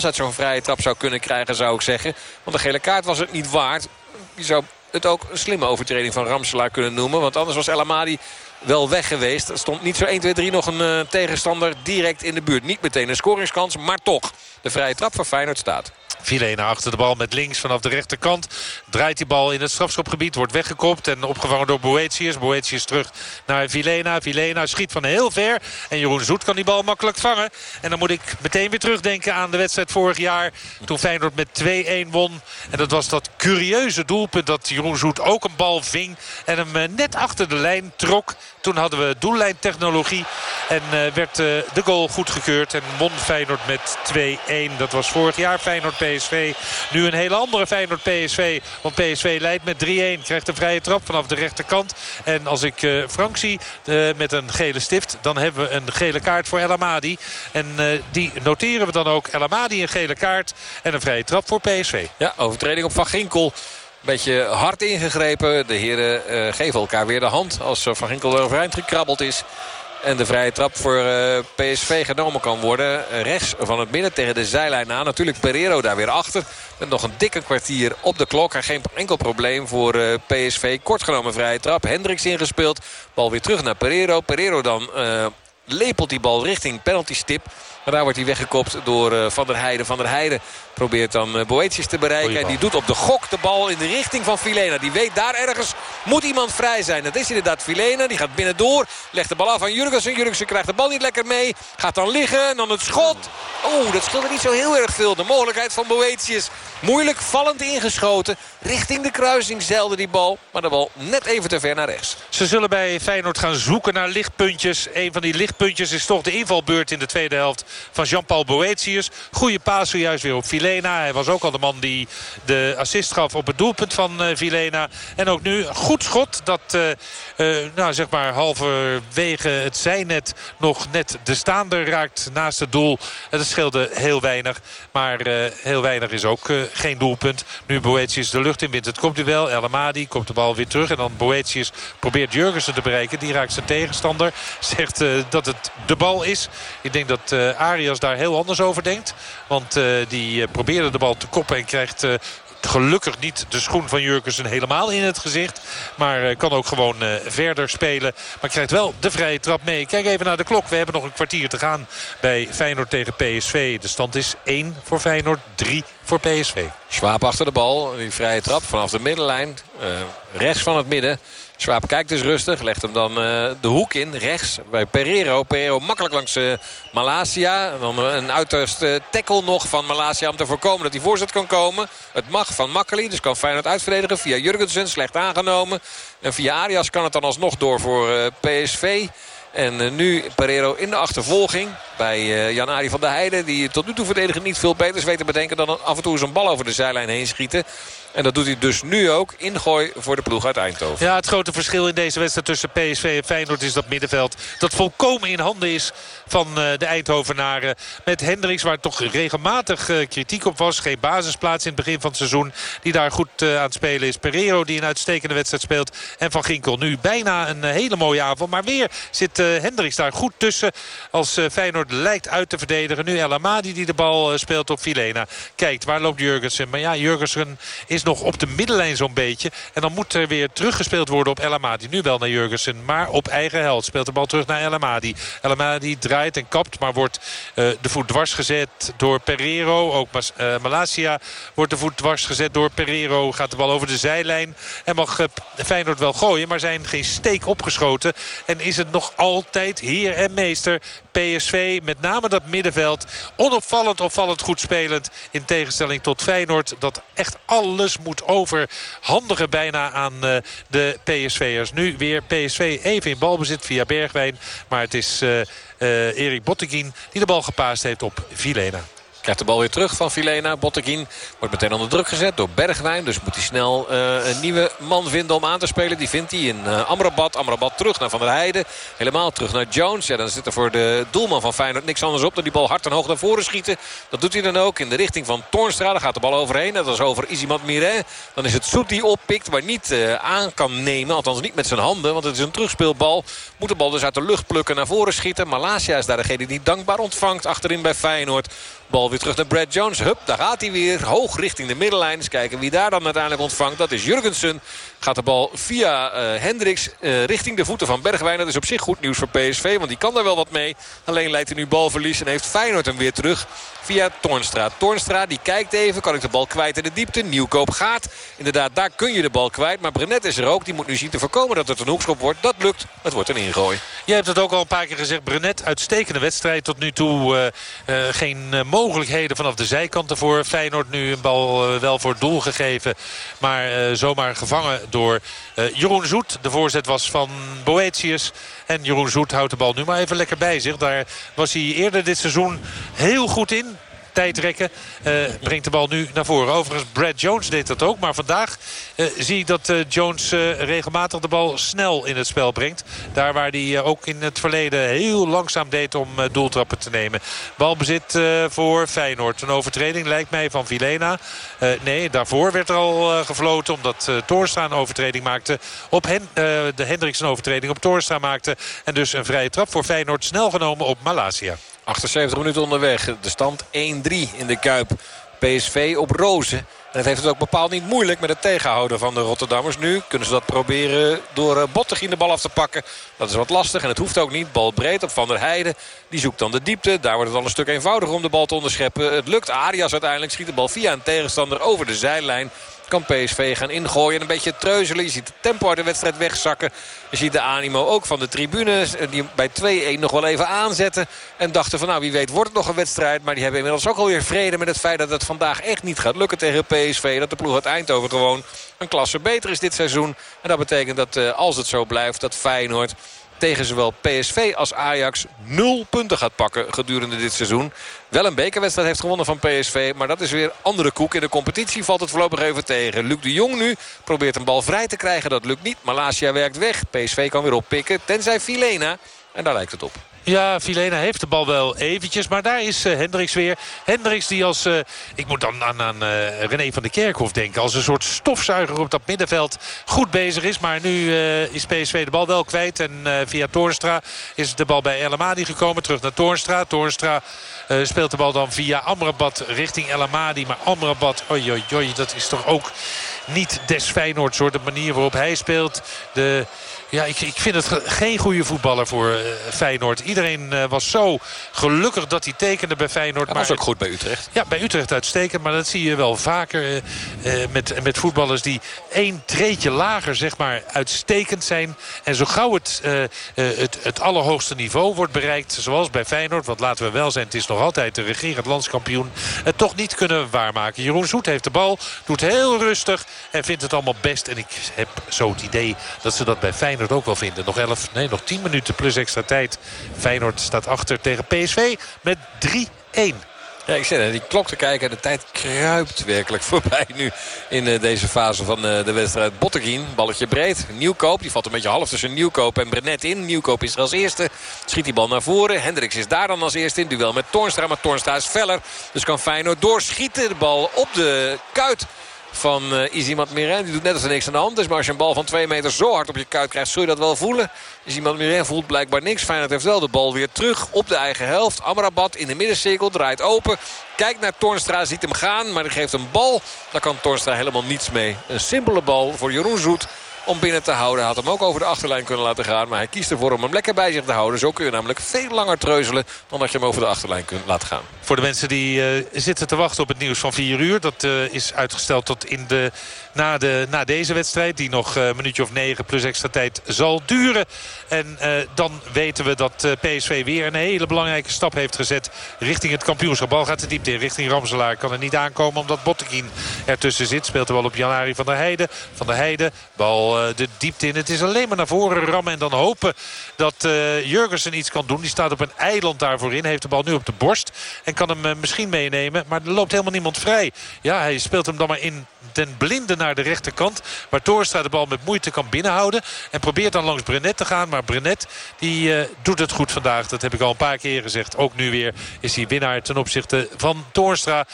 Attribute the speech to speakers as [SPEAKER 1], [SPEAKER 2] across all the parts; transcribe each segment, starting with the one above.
[SPEAKER 1] uit zo'n vrije trap zou kunnen krijgen, zou ik zeggen. Want de gele kaart was het niet waard. Je zou het ook een slimme overtreding van Ramselaar kunnen noemen. Want anders was El Amadi wel weg geweest. Er stond niet zo 1, 2, 3 nog een uh, tegenstander direct in de buurt. Niet meteen een scoringskans, maar toch. De vrije trap van Feyenoord staat.
[SPEAKER 2] Vilena achter de bal met links vanaf de rechterkant. Draait die bal in het strafschopgebied. Wordt weggekopt en opgevangen door Boetius. Boetius terug naar Vilena. Vilena schiet van heel ver. En Jeroen Zoet kan die bal makkelijk vangen. En dan moet ik meteen weer terugdenken aan de wedstrijd vorig jaar. Toen Feyenoord met 2-1 won. En dat was dat curieuze doelpunt dat Jeroen Zoet ook een bal ving. En hem eh, net achter de lijn trok. Toen hadden we doellijntechnologie. En uh, werd uh, de goal goedgekeurd. En won Feyenoord met 2-1. Dat was vorig jaar Feyenoord PSV. Nu een hele andere Feyenoord PSV. Want PSV leidt met 3-1. Krijgt een vrije trap vanaf de rechterkant. En als ik uh, Frank zie met een gele stift. Dan hebben we een gele kaart voor El Amadi. En die noteren we dan ook. El Amadi een gele kaart. En een vrije trap voor PSV.
[SPEAKER 1] Ja, overtreding op Van Ginkel. Beetje hard ingegrepen. De heren geven elkaar weer de hand als Van Ginkel er overeind gekrabbeld is. En de vrije trap voor uh, PSV genomen kan worden. Rechts van het midden tegen de zijlijn aan. Natuurlijk Pereiro daar weer achter. Met nog een dikke kwartier op de klok. En geen enkel probleem voor uh, PSV. Kort genomen vrije trap. Hendricks ingespeeld. Bal weer terug naar Pereiro. Pereiro dan uh, lepelt die bal richting penalty stip. Maar daar wordt hij weggekopt door uh, Van der Heijden. Van der Heijden probeert dan uh, Boetius te bereiken. En die doet op de gok de bal in de richting van Filena. Die weet daar ergens moet iemand vrij zijn. Dat is inderdaad Filena. Die gaat binnendoor. Legt de bal af aan Jurgensen. Jurgensen krijgt de bal niet lekker mee. Gaat dan liggen. En dan het schot. Oeh, dat scheelde niet zo heel erg veel. De mogelijkheid van Boetius. Moeilijk vallend ingeschoten. Richting de kruising zeilde die bal. Maar de bal net even te ver naar rechts.
[SPEAKER 2] Ze zullen bij Feyenoord gaan zoeken naar lichtpuntjes. Een van die lichtpuntjes is toch de invalbeurt in de tweede helft van Jean-Paul Boetius. Goede paas zojuist weer op Vilena. Hij was ook al de man die de assist gaf op het doelpunt van uh, Vilena. En ook nu goed schot dat uh, uh, nou, zeg maar halverwege het zijnet nog net de staander raakt naast het doel. Dat scheelde heel weinig. Maar heel weinig is ook geen doelpunt. Nu Boetius de lucht in wint. Het komt u wel. El Amadi komt de bal weer terug. En dan Boetius probeert Jurgensen te bereiken. Die raakt zijn tegenstander. Zegt dat het de bal is. Ik denk dat Arias daar heel anders over denkt. Want uh, die uh, probeerde de bal te koppen en krijgt uh, gelukkig niet de schoen van Jurgensen helemaal in het gezicht. Maar kan ook gewoon verder spelen. Maar krijgt wel de vrije trap mee. Kijk even naar de klok. We hebben nog een kwartier te gaan bij Feyenoord tegen PSV. De stand is 1 voor Feyenoord, 3 voor PSV.
[SPEAKER 1] Schwab achter de bal. Die vrije trap vanaf de middenlijn. rechts van het midden. Schwab kijkt dus rustig. Legt hem dan uh, de hoek in. Rechts bij Pereiro. Pereiro makkelijk langs uh, Malasia. Dan een uiterst uh, tackle nog van Malasia om te voorkomen dat hij voorzet kan komen. Het mag van Makkeli. Dus kan Feyenoord uitverdedigen via Jurgensen. Slecht aangenomen. En via Arias kan het dan alsnog door voor PSV. En nu Pereiro in de achtervolging bij Jan-Ari van der Heijden. Die tot nu toe verdedigen niet veel beters weet te bedenken dan af en toe zijn bal over de zijlijn heen schieten. En dat doet hij dus nu ook. Ingooi voor de ploeg uit Eindhoven.
[SPEAKER 2] Ja, het grote verschil in deze wedstrijd tussen PSV en Feyenoord is dat middenveld. Dat volkomen in handen is van de Eindhovenaren. Met Hendricks, waar toch regelmatig kritiek op was. Geen basisplaats in het begin van het seizoen. Die daar goed aan het spelen is. Pereiro die een uitstekende wedstrijd speelt. En Van Ginkel nu bijna een hele mooie avond. Maar weer zit Hendricks daar goed tussen. Als Feyenoord lijkt uit te verdedigen. Nu El Amadi die de bal speelt op Filena. Kijkt, waar loopt Jurgensen? Maar ja, Jurgensen is nog op de middenlijn zo'n beetje. En dan moet er weer teruggespeeld worden op El Amadi. Nu wel naar Jurgensen, maar op eigen held. Speelt de bal terug naar El Amadi. El Amadi draait en kapt, maar wordt uh, de voet dwars gezet door Pereiro. Ook uh, Malasia wordt de voet dwars gezet door Pereiro. Gaat de bal over de zijlijn. En mag uh, Feyenoord wel gooien, maar zijn geen steek opgeschoten. En is het nog altijd heer en meester PSV. Met name dat middenveld. Onopvallend, opvallend goed spelend. In tegenstelling tot Feyenoord. Dat echt alles moet overhandigen bijna aan uh, de PSV'ers. Nu weer PSV even in balbezit via Bergwijn. Maar het is uh, Erik Botteguin die de bal gepaast heeft op Vilena.
[SPEAKER 1] Krijgt de bal weer terug van Filena. Botteguin wordt meteen onder druk gezet door Bergwijn. Dus moet hij snel uh, een nieuwe man vinden om aan te spelen. Die vindt hij in uh, Amrabat. Amrabat terug naar Van der Heijden. Helemaal terug naar Jones. Ja, dan zit er voor de doelman van Feyenoord niks anders op dan die bal hard en hoog naar voren schieten. Dat doet hij dan ook in de richting van Toornstra. Daar gaat de bal overheen. Dat is over Isimad Miret. Dan is het Soet die oppikt, maar niet uh, aan kan nemen. Althans niet met zijn handen, want het is een terugspeelbal. Moet de bal dus uit de lucht plukken naar voren schieten. Malasia is daar degene die dankbaar ontvangt achterin bij Feyenoord. Bal weer terug naar Brad Jones. Hup, daar gaat hij weer. Hoog richting de middenlijn. Eens kijken wie daar dan uiteindelijk ontvangt. Dat is Jurgensen. Gaat de bal via uh, Hendricks uh, richting de voeten van Bergwijn. Dat is op zich goed nieuws voor PSV. Want die kan daar wel wat mee. Alleen leidt hij nu balverlies. En heeft Feyenoord hem weer terug via Toornstra. Toornstra die kijkt even. Kan ik de bal kwijt in de diepte? Nieuwkoop gaat. Inderdaad, daar kun je de bal kwijt. Maar Brenet is er ook. Die moet nu zien te voorkomen dat het een hoekschop wordt. Dat lukt. Het wordt een ingooi.
[SPEAKER 2] Jij hebt het ook al een paar keer gezegd. Brenet, uitstekende wedstrijd. Tot nu toe uh, geen mogelijkheden vanaf de zijkant ervoor. Feyenoord nu een bal wel voor doel gegeven. Maar zomaar gevangen door Jeroen Zoet. De voorzet was van Boetius. En Jeroen Zoet houdt de bal nu maar even lekker bij zich. Daar was hij eerder dit seizoen heel goed in tijd rekken. Uh, brengt de bal nu naar voren. Overigens, Brad Jones deed dat ook. Maar vandaag uh, zie ik dat uh, Jones regelmatig de bal snel in het spel brengt. Daar waar hij ook in het verleden heel langzaam deed om doeltrappen te nemen. Balbezit voor Feyenoord. Een overtreding lijkt mij van Vilena. nee, daarvoor werd er al gefloten. Omdat Toorstra een overtreding maakte. Op Hen de Hendricks een overtreding op Toorstra maakte. En dus een vrije trap voor Feyenoord snel genomen op Malasia.
[SPEAKER 1] 78 minuten onderweg. De stand 1-3 in de Kuip. PSV op rozen. En het heeft het ook bepaald niet moeilijk met het tegenhouden van de Rotterdammers. Nu kunnen ze dat proberen door eh, Bottegien de bal af te pakken. Dat is wat lastig en het hoeft ook niet. Bal breed op Van der Heijden. Die zoekt dan de diepte. Daar wordt het al een stuk eenvoudiger om de bal te onderscheppen. Het lukt. Arias uiteindelijk schiet de bal via een tegenstander over de zijlijn kan PSV gaan ingooien. En een beetje treuzelen. Je ziet het tempo uit de wedstrijd wegzakken. Je ziet de animo ook van de tribunes. Die bij 2-1 nog wel even aanzetten. En dachten van nou wie weet wordt het nog een wedstrijd. Maar die hebben inmiddels ook alweer vrede met het feit dat het vandaag echt niet gaat lukken tegen PSV. Dat de ploeg uit Eindhoven gewoon een klasse beter is dit seizoen. En dat betekent dat uh, als het zo blijft dat Feyenoord tegen zowel PSV als Ajax nul punten gaat pakken gedurende dit seizoen. Wel een bekerwedstrijd heeft gewonnen van PSV. Maar dat is weer andere koek. In de competitie valt het voorlopig even tegen. Luc de Jong nu probeert een bal vrij te krijgen. Dat lukt niet. Malasia werkt weg. PSV kan weer oppikken. Tenzij Filena. En daar lijkt het op.
[SPEAKER 2] Ja, Filena heeft de bal wel eventjes. Maar daar is uh, Hendricks weer. Hendricks die als... Uh, ik moet dan aan, aan uh, René van der Kerkhof denken. Als een soort stofzuiger op dat middenveld goed bezig is. Maar nu is PSV de bal wel kwijt. En via Toornstra is de bal bij El Amadi gekomen. Terug naar Toornstra. Toornstra speelt de bal dan via Amrabat richting El Amadi. Maar Amrabat, oi, oi, dat is toch ook niet des Feyenoord soort de manier waarop hij speelt. De ja, ik, ik vind het geen goede voetballer voor uh, Feyenoord. Iedereen uh, was zo gelukkig dat hij tekende bij Feyenoord.
[SPEAKER 1] Dat was ook goed bij Utrecht.
[SPEAKER 2] Ja, bij Utrecht uitstekend. Maar dat zie je wel vaker uh, met, met voetballers die één treetje lager zeg maar uitstekend zijn. En zo gauw het, het, het allerhoogste niveau wordt bereikt, zoals bij Feyenoord. Want laten we wel zijn, het is nog altijd de regerend landskampioen. Het toch niet kunnen waarmaken. Jeroen Zoet heeft de bal, doet heel rustig en vindt het allemaal best. En ik heb zo het idee dat ze dat bij Feyenoord Feyenoord ook wel vinden. Nog 11, nee, nog 10 minuten plus extra tijd. Feyenoord staat achter tegen PSV met 3-1.
[SPEAKER 1] Ja, ik zit naar die klok te kijken en de tijd kruipt werkelijk voorbij nu in uh, deze fase van uh, de wedstrijd. Botteguin, balletje breed. Nieuwkoop, die valt een beetje half tussen Nieuwkoop en Brenet in. Nieuwkoop is er als eerste, schiet die bal naar voren. Hendricks is daar dan als eerste in duel met Toornstra. Maar Toornstra is feller, dus kan Feyenoord doorschieten. De bal op de kuit van uh, Izimat. Die doet net als er niks aan de hand is. Maar als je een bal van 2 meter zo hard op je kuit krijgt, zul je dat wel voelen. Izimat Miren voelt blijkbaar niks. Feyenoord heeft wel de bal weer terug op de eigen helft. Amrabat in de middencirkel, draait open. Kijkt naar Tornstra, ziet hem gaan. Maar hij geeft een bal. Daar kan Tornstra helemaal niets mee. Een simpele bal voor Jeroen Zoet om binnen te houden. Had hem ook over de achterlijn kunnen laten gaan. Maar hij kiest ervoor om hem lekker bij zich te houden. Zo kun je namelijk veel langer treuzelen dan dat je hem over de achterlijn kunt laten gaan.
[SPEAKER 2] Voor de mensen die uh, zitten te wachten op het nieuws van 4 uur. Dat uh, is uitgesteld tot in de, na, de, na deze wedstrijd. Die nog een minuutje of negen plus extra tijd zal duren. En dan weten we dat PSV weer een hele belangrijke stap heeft gezet richting het kampioenschap. Bal gaat de diepte in richting Ramselaar. Kan er niet aankomen omdat Botteguin ertussen zit. Speelt er wel op Janari van der Heijden. Van der Heijden, bal de diepte in. Het is alleen maar naar voren rammen en dan hopen dat uh, Jurgensen iets kan doen. Die staat op een eiland daarvoor in. Heeft de bal nu op de borst. En kan hem misschien meenemen. Maar er loopt helemaal niemand vrij. Ja, hij speelt hem dan maar in den blinde naar de rechterkant. Waar Toornstra de bal met moeite kan binnenhouden. En probeert dan langs Brenet te gaan. Maar Brenet die, uh, doet het goed vandaag. Dat heb ik al een paar keer gezegd. Ook nu weer is hij winnaar ten opzichte van Toornstra.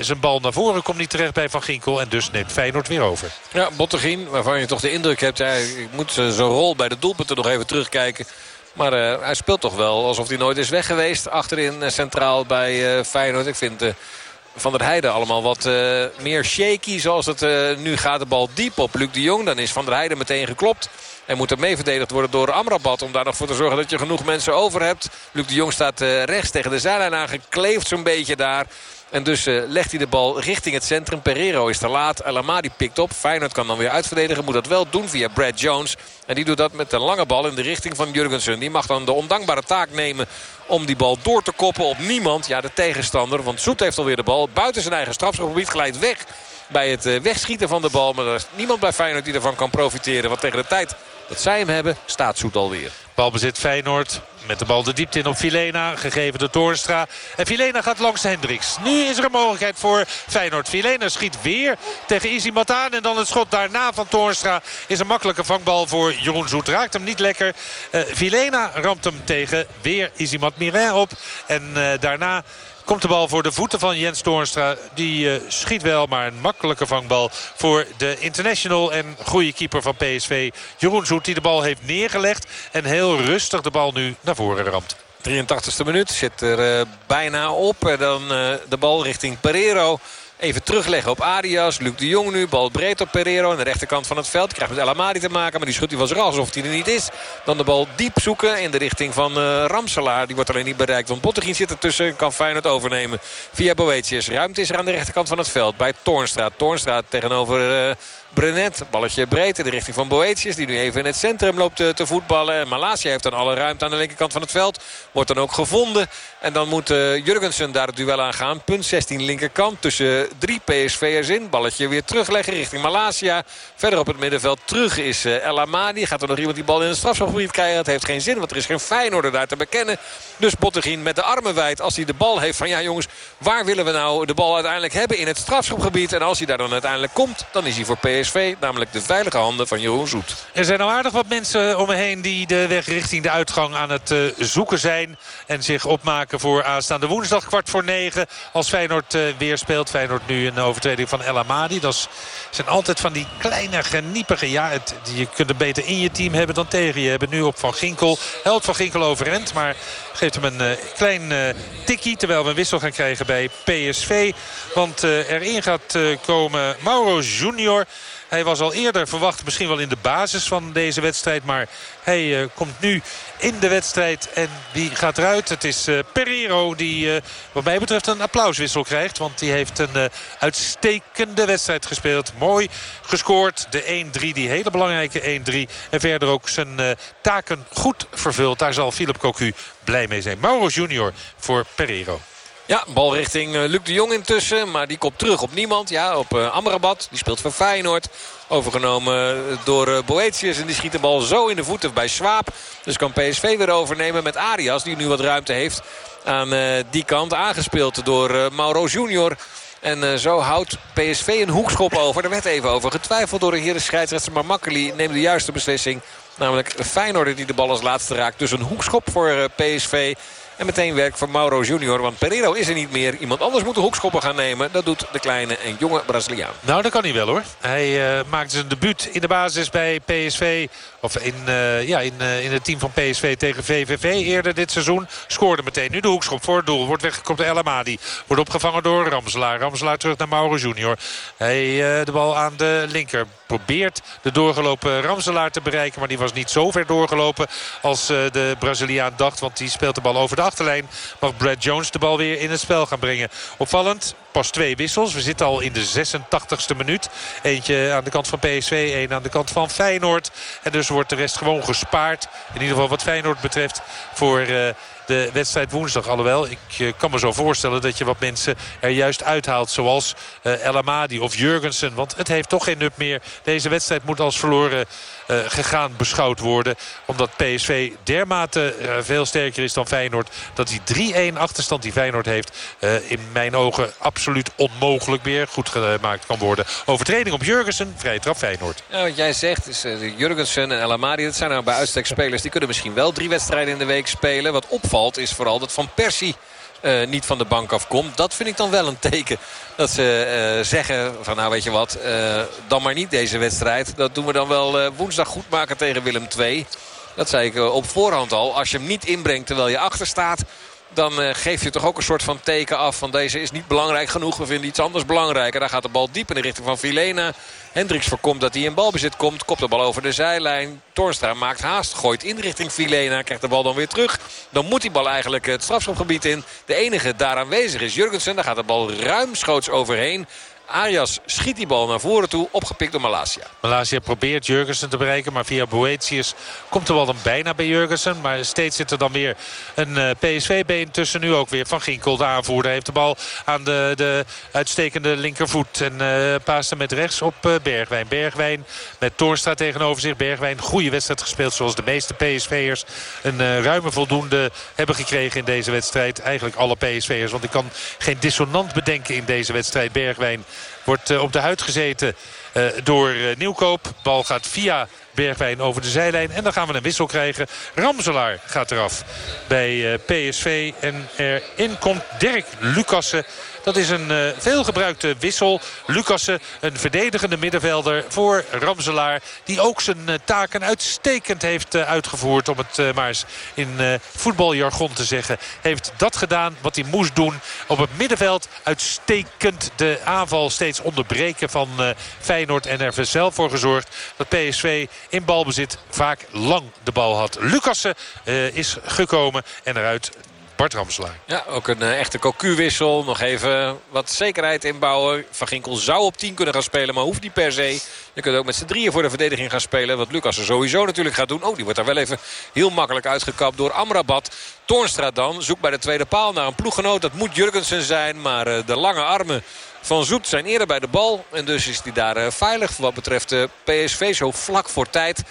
[SPEAKER 2] zijn bal naar voren komt niet terecht bij Van Ginkel. En dus neemt Feyenoord weer over.
[SPEAKER 1] Ja, Bottegien, waarvan je toch de indruk hebt... Ja, ik moet zijn rol bij de doelpunten nog even terugkijken Maar hij speelt toch wel alsof hij nooit is weg geweest. Achterin centraal bij Feyenoord. Ik vind... Van der Heijden allemaal wat meer shaky. Zoals het nu gaat de bal diep op Luc de Jong. Dan is Van der Heijden meteen geklopt. En moet er mee verdedigd worden door Amrabat. Om daar nog voor te zorgen dat je genoeg mensen over hebt. Luc de Jong staat rechts tegen de zijlijn aangekleefd zo'n beetje daar. En dus uh, legt hij de bal richting het centrum. Pereiro is te laat. El Amadi pikt op. Feyenoord kan dan weer uitverdedigen. Moet dat wel doen via Brad Jones. En die doet dat met een lange bal in de richting van Jurgensen. Die mag dan de ondankbare taak nemen om die bal door te koppen op niemand. Ja, de tegenstander. Want Zoet heeft alweer de bal. Buiten zijn eigen strafschopgebied glijdt weg bij het eh, wegschieten van de bal. Maar er is niemand bij Feyenoord die ervan kan profiteren. Want tegen de tijd dat zij hem hebben, staat Zoet alweer.
[SPEAKER 2] Balbezit Feyenoord. Met de bal de diepte in op Vilena. Gegeven door Toornstra. En Vilena gaat langs Hendricks. Nu is er een mogelijkheid voor Feyenoord. Vilena schiet weer tegen Isi Mataan. En dan het schot daarna van Toornstra. Is een makkelijke vangbal voor Jeroen Zoet. Raakt hem niet lekker. Uh, Vilena ramt hem tegen weer Isi Mirin op. En uh, daarna Komt de bal voor de voeten van Jens Toornstra. Die uh, schiet wel, maar een makkelijke vangbal voor de international en goede keeper van PSV. Jeroen Zoet die de bal heeft neergelegd. En heel rustig de bal nu naar voren ramt.
[SPEAKER 1] 83e minuut zit er uh, bijna op. En dan uh, de bal richting Pereiro. Even terugleggen op Arias. Luc de Jong nu. Bal breed op Pereiro. Aan de rechterkant van het veld. Krijgt met El Amadi te maken. Maar die schudt hij was er alsof hij er niet is. Dan de bal diep zoeken in de richting van uh, Ramselaar. Die wordt alleen niet bereikt. Want Bottegien zit ertussen. Kan Feyenoord overnemen via Boetius. Ruimte is er aan de rechterkant van het veld. Bij Toornstra. Toornstra tegenover... Uh, Brenet. Balletje breed in de richting van Boetius. Die nu even in het centrum loopt te, voetballen. En Malasia heeft dan alle ruimte aan de linkerkant van het veld. Wordt dan ook gevonden. En dan moet uh, Jurgensen daar het duel aan gaan. Punt 16 linkerkant tussen drie PSV'ers in. Balletje weer terugleggen richting Malasia. Verder op het middenveld terug is uh, El Amadi. Gaat er nog iemand die bal in het strafschopgebied krijgen? Dat heeft geen zin, want er is geen Feyenoorder daar te bekennen. Dus Bottegien met de armen wijd als hij de bal heeft van... ja jongens, waar willen we nou de bal uiteindelijk hebben in het strafschopgebied? En als hij daar dan uiteindelijk komt, dan is hij voor PSV. Namelijk de veilige handen van Jeroen Zoet.
[SPEAKER 2] Er zijn al aardig wat mensen om me heen die de weg richting de uitgang aan het uh, zoeken zijn. En zich opmaken voor aanstaande woensdag kwart voor negen. Als Feyenoord uh, weer speelt. Feyenoord nu een overtreding van El Amadi. Dat zijn altijd van die kleine geniepige. Ja, het, je kunt het beter in je team hebben dan tegen je hebben. Nu op Van Ginkel. Helpt Van Ginkel overend. Maar geeft hem een uh, klein uh, tikkie. Terwijl we een wissel gaan krijgen bij PSV. Want uh, erin gaat komen Mauro Junior. Hij was al eerder verwacht misschien wel in de basis van deze wedstrijd. Maar hij uh, komt nu in de wedstrijd en die gaat eruit. Het is uh, Pereiro die uh, wat mij betreft een applauswissel krijgt. Want die heeft een uitstekende wedstrijd gespeeld. Mooi gescoord. De 1-3, die hele belangrijke 1-3. En verder ook zijn taken goed vervuld. Daar zal Philip Cocu blij mee zijn. Mauro Junior voor Pereiro.
[SPEAKER 1] Ja, bal richting eh, Luc de Jong intussen. Maar die komt terug op niemand. Ja, op uh, Amrabat. Die speelt voor Feyenoord. Overgenomen eh, door Boetius. En die schiet de bal zo in de voeten bij Swaap. Dus kan PSV weer overnemen met Arias. Die nu wat ruimte heeft aan die kant. Aangespeeld door Mauro Junior. En zo houdt PSV een hoekschop over. Er werd even over getwijfeld door de heren scheidsrechter. Maar Makkeli neemt de juiste beslissing. Namelijk Feyenoord die de bal als laatste raakt. Dus een hoekschop voor PSV. En meteen werk voor Mauro Junior. Want Pereiro is er niet meer. Iemand anders moet de hoekschoppen gaan nemen. Dat doet de kleine en jonge Braziliaan.
[SPEAKER 2] Nou, dat kan hij wel hoor. Hij uh, maakte zijn debuut in de basis bij PSV. Of in, uh, ja, in, uh, in het team van PSV tegen VVV eerder dit seizoen. Scoorde meteen nu de hoekschop voor het doel. Wordt weggekomen door El Amadi. Wordt opgevangen door Ramselaar. Ramselaar terug naar Mauro Junior. Hij de bal aan de linker. Probeert de doorgelopen Ramselaar te bereiken. Maar die was niet zo ver doorgelopen als de Braziliaan dacht. Want die speelt de bal over de achterlijn. Mag Brad Jones de bal weer in het spel gaan brengen. Opvallend, pas twee wissels. We zitten al in de 86e minuut. Eentje aan de kant van PSV, één aan de kant van Feyenoord. En dus wordt de rest gewoon gespaard. In ieder geval wat Feyenoord betreft voor... Uh, de wedstrijd woensdag. Alhoewel, ik eh, kan me zo voorstellen dat je wat mensen er juist uithaalt. Zoals uh, El Amadi of Jurgensen. Want het heeft toch geen nut meer. Deze wedstrijd moet als verloren gegaan beschouwd worden. Omdat PSV dermate uh, veel sterker is dan Feyenoord. Dat die 3-1 achterstand die Feyenoord heeft. Uh, in mijn ogen absoluut onmogelijk meer goed gemaakt kan worden. Overtreding op Jurgensen. Vrije trap Feyenoord.
[SPEAKER 1] Wat jij zegt is Jurgensen en El Amadi. Dat zijn nou bij uitstek spelers. Die kunnen misschien wel drie wedstrijden in de week spelen. Wat opvalt is vooral dat Van Persie... Uh, niet van de bank afkomt. Dat vind ik dan wel een teken. Dat ze uh, zeggen van nou weet je wat, uh, dan maar niet deze wedstrijd. Dat doen we dan wel woensdag goed maken tegen Willem II. Dat zei ik op voorhand al. Als je hem niet inbrengt terwijl je achter staat dan uh, geef je toch ook een soort van teken af van deze is niet belangrijk genoeg. We vinden iets anders belangrijker. Daar gaat de bal diep in de richting van Vilena. Hendricks voorkomt dat hij in balbezit komt. Kopt de bal over de zijlijn. Toornstra maakt haast. Gooit in richting Vilena. Krijgt de bal dan weer terug. Dan moet die bal eigenlijk het strafschopgebied in. De enige daar aanwezig is Jurgensen. Daar gaat de bal ruimschoots overheen. Arias schiet die bal naar voren toe, opgepikt door Malasia.
[SPEAKER 2] Malasia probeert Jurgensen te bereiken, maar via Boetius komt de bal dan bijna bij Jurgensen. Maar steeds zit er dan weer een uh, PSV-been tussen. Nu ook weer Van Ginkel, de aanvoerder, heeft de bal aan de, de uitstekende linkervoet. En uh, paast met rechts op uh, Bergwijn. Bergwijn met Toornstra tegenover zich. Bergwijn, goede wedstrijd gespeeld zoals de meeste PSV'ers een ruime voldoende hebben gekregen in deze wedstrijd. Eigenlijk alle PSV'ers, want ik kan geen dissonant bedenken in deze wedstrijd. Bergwijn Wordt eh, op de huid gezeten eh, door eh, Nieuwkoop. Bal gaat via Bergwijn over de zijlijn. En dan gaan we een wissel krijgen. Ramselaar gaat eraf bij PSV. En erin komt Dirk Lucassen. Dat is een uh, veelgebruikte wissel. Lucassen, een verdedigende middenvelder voor Ramselaar. Die ook zijn uh, taken uitstekend heeft uh, uitgevoerd. Om het maar eens in voetbaljargon te zeggen. Heeft dat gedaan wat hij moest doen. Op het middenveld uitstekend de aanval steeds onderbreken van Feyenoord. En er zelf voor gezorgd dat PSV in balbezit vaak lang de bal had. Lucassen is gekomen en eruit Bart Ramselaar.
[SPEAKER 1] Ja, ook een uh, echte cocu-wissel. Nog even wat zekerheid inbouwen. Van Ginkel zou op 10 kunnen gaan spelen, maar hoeft niet per se. Je kunt ook met z'n drieën voor de verdediging gaan spelen. Wat Lucas er sowieso natuurlijk gaat doen. Oh, die wordt daar wel even heel makkelijk uitgekapt door Amrabat. Toornstra dan zoekt bij de tweede paal naar een ploeggenoot. Dat moet Jurgensen zijn, maar uh, de lange armen van Zoet zijn eerder bij de bal. En dus is hij daar uh, veilig wat betreft PSV zo vlak voor tijd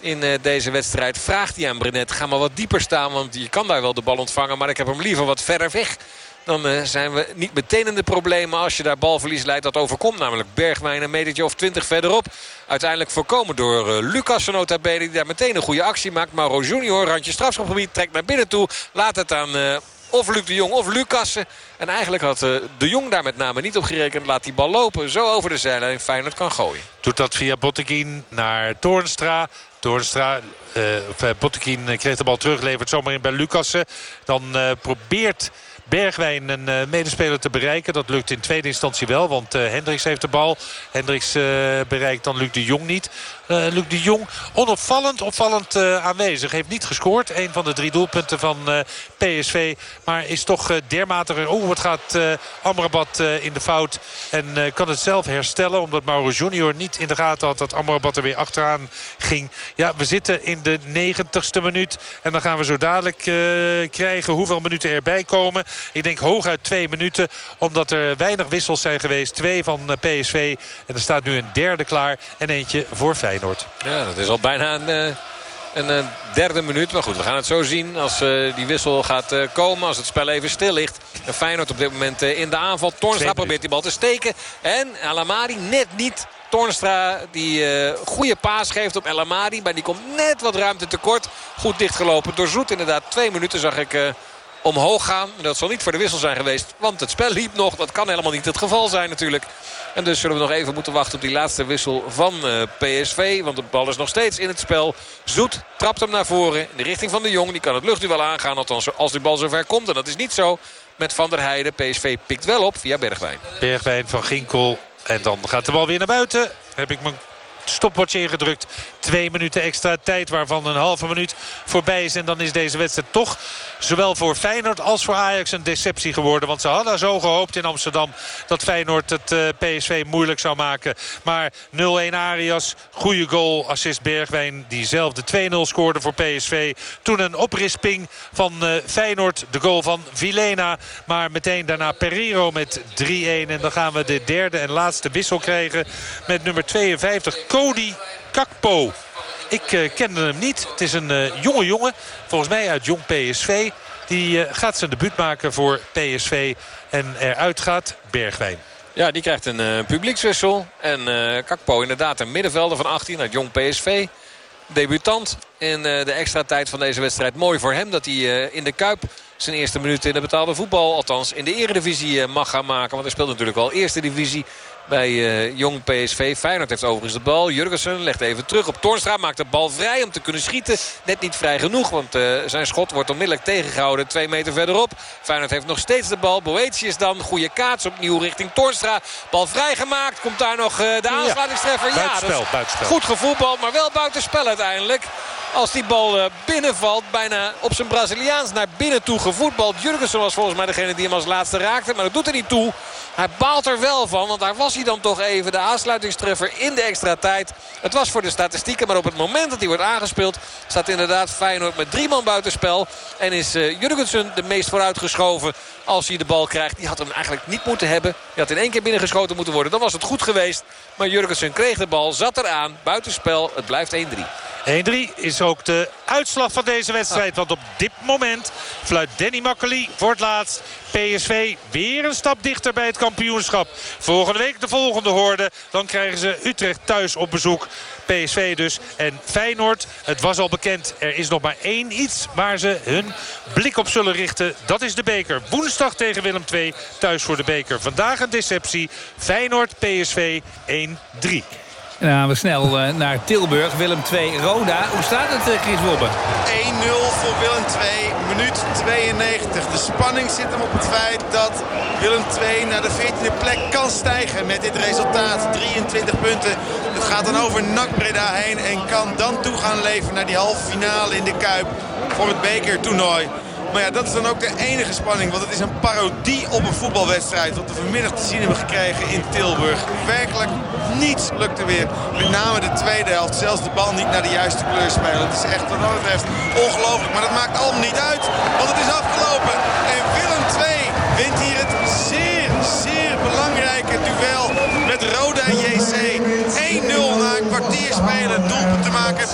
[SPEAKER 1] in eh, deze wedstrijd. Vraagt hij aan Brenet, ga maar wat dieper staan. Want je kan daar wel de bal ontvangen. Maar ik heb hem liever wat verder weg. Dan uh, zijn we niet meteen in de problemen als je daar balverlies leidt. Dat overkomt namelijk Bergwijn een metertje of twintig verderop. Uiteindelijk voorkomen door uh, Lucas nota bene. Die daar meteen een goede actie maakt. Mauro Junior, randje strafschopgebied, trekt naar binnen toe. Laat het aan... Of Luc de Jong of Lucassen. En eigenlijk had de Jong daar met name niet op gerekend. Laat die bal lopen. Zo over de zijlijn Feyenoord kan gooien.
[SPEAKER 2] Doet dat via Botteguin naar Toornstra. Toornstra, uh, Bottekin kreeg de bal terug, levert zomaar in bij Lucassen. Dan probeert Bergwijn een uh, medespeler te bereiken. Dat lukt in tweede instantie wel, want uh, Hendricks heeft de bal. Hendricks uh, bereikt dan Luc de Jong niet. Luc de Jong onopvallend, opvallend aanwezig. Heeft niet gescoord. Een van de drie doelpunten van PSV. Maar is toch dermate... Oh, wat gaat Amrabat in de fout. En kan het zelf herstellen. Omdat Mauro Junior niet in de gaten had dat Amrabat er weer achteraan ging. Ja, we zitten in de negentigste minuut. En dan gaan we zo dadelijk krijgen hoeveel minuten erbij komen. Ik denk hooguit twee minuten. Omdat er weinig wissels zijn geweest. Twee van eh, PSV. En er staat nu een derde klaar. En eentje voor Feyenoord.
[SPEAKER 1] Ja, dat is al bijna een... Uh een uh, derde minuut. Maar goed, we gaan het zo zien als uh, die wissel gaat uh, komen. Als het spel even stil ligt. En Feyenoord op dit moment in de aanval. Tornstra probeert die bal te steken. En Alamari net niet. Tornstra die goede paas geeft op El Amadi. Maar die komt net wat ruimte tekort. Goed dichtgelopen door Zoet. Inderdaad, twee minuten zag ik omhoog gaan. Dat zal niet voor de wissel zijn geweest. Want het spel liep nog. Dat kan helemaal niet het geval zijn natuurlijk. En dus zullen we nog even moeten wachten op die laatste wissel van eh, PSV. Want de bal is nog steeds in het spel. Zoet trapt hem naar voren in de richting van de Jong. Die kan het luchtduel aangaan althans als die bal zover komt. En dat is niet zo met Van der Heijden. PSV pikt wel op via Bergwijn.
[SPEAKER 2] Bergwijn van Ginkel. En dan gaat de bal weer naar buiten. Heb ik mijn stopwatch ingedrukt. Twee minuten extra tijd waarvan een halve minuut voorbij is. En dan is deze wedstrijd toch zowel voor Feyenoord als voor Ajax een deceptie geworden. Want ze hadden zo gehoopt in Amsterdam dat Feyenoord het eh, PSV moeilijk zou maken. Maar 0-1 Arias, goede goal, assist Bergwijn die zelf de 2-0 scoorde voor PSV. Toen een oprisping van uh, Feyenoord, de goal van Vilena. Maar meteen daarna Pereiro met 3-1. En dan gaan we de derde en laatste wissel krijgen met nummer 52 Cody Kakpo. Ik uh, kende hem niet. Het is een uh, jonge jongen. Volgens mij uit jong PSV. Die uh, gaat zijn debuut maken voor PSV. En eruit gaat Bergwijn.
[SPEAKER 1] Ja, die krijgt een publiekswissel. En Kakpo inderdaad een middenvelder van 18 uit jong PSV. Debutant in de extra tijd van deze wedstrijd. Mooi voor hem dat hij in de Kuip zijn eerste minuten in de betaalde voetbal. Althans in de eredivisie mag gaan maken. Want hij speelt natuurlijk al eerste divisie bij uh, jong PSV. Feyenoord heeft overigens de bal. Jurgensen legt even terug op Toornstra. Maakt de bal vrij om te kunnen schieten. Net niet vrij genoeg, want uh, zijn schot wordt onmiddellijk tegengehouden. Twee meter verderop. Feyenoord heeft nog steeds de bal. Boetius dan. Goede kaats opnieuw richting Toornstra. Bal vrijgemaakt. Komt daar nog uh, de aansluitingstreffer? Ja,
[SPEAKER 2] buitenspel, ja buitenspel.
[SPEAKER 1] goed gevoetbald, maar wel buitenspel uiteindelijk. Als die bal binnenvalt, bijna op zijn Braziliaans naar binnen toe gevoetbald. Jurgensen was volgens mij degene die hem als laatste raakte. Maar dat doet er niet toe. Hij baalt er wel van, want daar was hij dan toch even. De aansluitingstreffer in de extra tijd. Het was voor de statistieken, maar op het moment dat hij wordt aangespeeld... staat inderdaad Feyenoord met drie man buitenspel. En is uh, Jurgensen de meest vooruitgeschoven als hij de bal krijgt. Die had hem eigenlijk niet moeten hebben. Die had in één keer binnengeschoten moeten worden. Dan was het goed geweest. Maar Jurgensen kreeg de bal, zat eraan. Buitenspel, het blijft 1-3.
[SPEAKER 2] 1-3 is ook de uitslag van deze wedstrijd. Want op dit moment fluit Danny Makkely voor het laatst. PSV weer een stap dichter bij het kampioenschap. Volgende week de volgende hoorde. Dan krijgen ze Utrecht thuis op bezoek. PSV dus. En Feyenoord, het was al bekend. Er is nog maar één iets waar ze hun blik op zullen richten. Dat is de beker. Woensdag tegen Willem II. Thuis voor de beker. Vandaag een deceptie. Feyenoord PSV 1-3.
[SPEAKER 3] En dan gaan we snel uh, naar Tilburg. Willem 2, Roda. Hoe staat het, uh, Chris Wobbe? 1-0
[SPEAKER 4] voor Willem 2, minuut 92. De spanning zit hem op het feit dat Willem 2 naar de 14e plek kan stijgen met dit resultaat. 23 punten. Het gaat dan over NAC Breda heen en kan dan toe gaan leven naar die halve finale in de Kuip voor het bekertoernooi. Maar ja, dat is dan ook de enige spanning. Want het is een parodie op een voetbalwedstrijd. Wat we vanmiddag te zien hebben gekregen in Tilburg. Werkelijk niets lukte weer. Met name de tweede helft. Zelfs de bal niet naar de juiste kleur spelen. Het is echt wat dat ongelooflijk. Maar dat maakt allemaal niet uit. Want het is afgelopen. En Willem 2 wint hier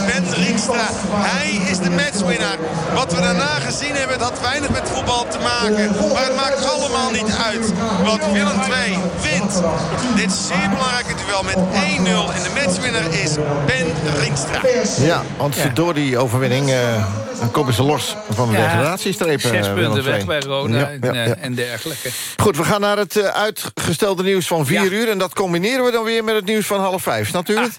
[SPEAKER 4] Ben Rienstra. Hij is de matchwinnaar. Wat we daarna gezien hebben, dat had weinig met voetbal te maken. Maar het maakt allemaal niet uit. Want Willem 2 wint dit zeer belangrijke duel met 1-0. En de matchwinnaar is Ben Rienstra.
[SPEAKER 5] Ja, want door die overwinning... Uh, dan komen ze los van de ja, degradatiestreep.
[SPEAKER 3] Zes uh, punten weg bij Roda ja, ja, en, en, dergelijke.
[SPEAKER 5] Goed, we gaan naar het uitgestelde nieuws van 4 uur. En dat combineren we dan weer met het nieuws van half 5. Snapt u het?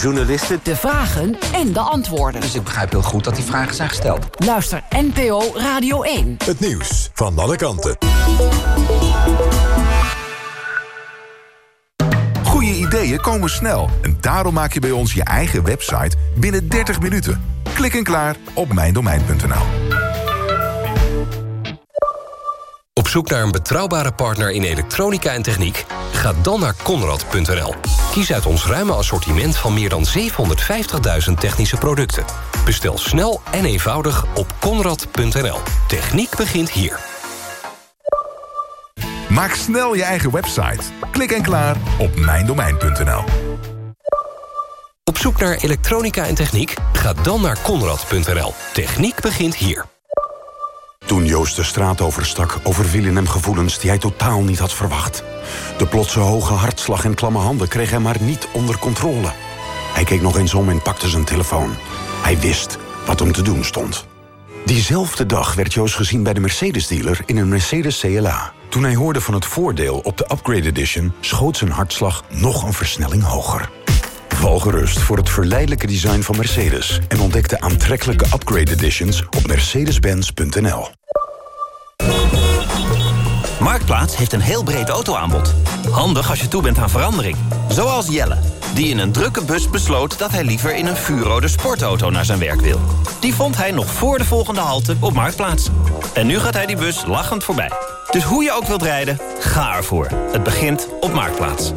[SPEAKER 6] journalisten
[SPEAKER 7] de vragen en de antwoorden.
[SPEAKER 8] Dus ik begrijp heel goed dat die vragen zijn gesteld.
[SPEAKER 7] Luister NPO Radio 1.
[SPEAKER 9] Het nieuws van alle kanten.
[SPEAKER 10] Goede ideeën komen snel. En daarom maak je bij ons je eigen website binnen 30 minuten. Klik en klaar op mijndomein.nl.
[SPEAKER 11] Op zoek naar een betrouwbare partner in elektronica en techniek? Ga dan naar Conrad.nl. Kies uit ons ruime assortiment van meer dan 750.000 technische producten. Bestel snel en eenvoudig op Conrad.nl. Techniek begint hier.
[SPEAKER 10] Maak snel je eigen website. Klik en klaar op mijndomein.nl.
[SPEAKER 11] Op zoek naar elektronica en techniek? Ga dan naar Conrad.nl. Techniek begint hier.
[SPEAKER 12] Toen Joost de straat overstak, overvielen hem gevoelens die hij totaal niet had verwacht. De plotse hoge hartslag en klamme handen kreeg hij maar niet onder controle. Hij keek nog eens om en pakte zijn telefoon. Hij wist wat hem te doen stond. Diezelfde dag werd Joost gezien bij de Mercedes-dealer in een Mercedes CLA. Toen hij hoorde van het voordeel op de Upgrade Edition... schoot zijn hartslag nog een versnelling hoger. Val gerust voor het verleidelijke design van Mercedes... en ontdek de aantrekkelijke Upgrade Editions op mercedes-benz.nl.
[SPEAKER 13] Marktplaats heeft een heel breed autoaanbod. Handig als je toe bent aan verandering. Zoals Jelle, die in een drukke bus besloot... dat hij liever in een vuurrode sportauto naar zijn werk wil. Die vond hij nog voor de volgende halte op Marktplaats. En nu gaat hij die bus lachend voorbij. Dus hoe je ook wilt rijden, ga ervoor. Het begint op Marktplaats.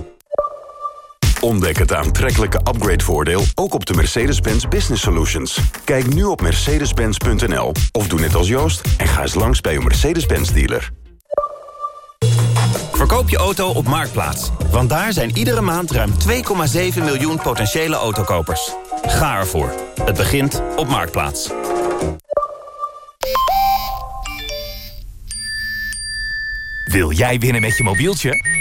[SPEAKER 12] Ontdek het aantrekkelijke upgradevoordeel ook op de Mercedes-Benz Business Solutions. Kijk nu op mercedes-benz.nl of doe net als Joost en ga eens langs bij uw Mercedes-Benz dealer.
[SPEAKER 13] Verkoop je auto op Marktplaats. Want daar zijn iedere maand ruim 2,7 miljoen potentiële autokopers. Ga ervoor. Het begint op Marktplaats.
[SPEAKER 14] Wil jij winnen met je mobieltje?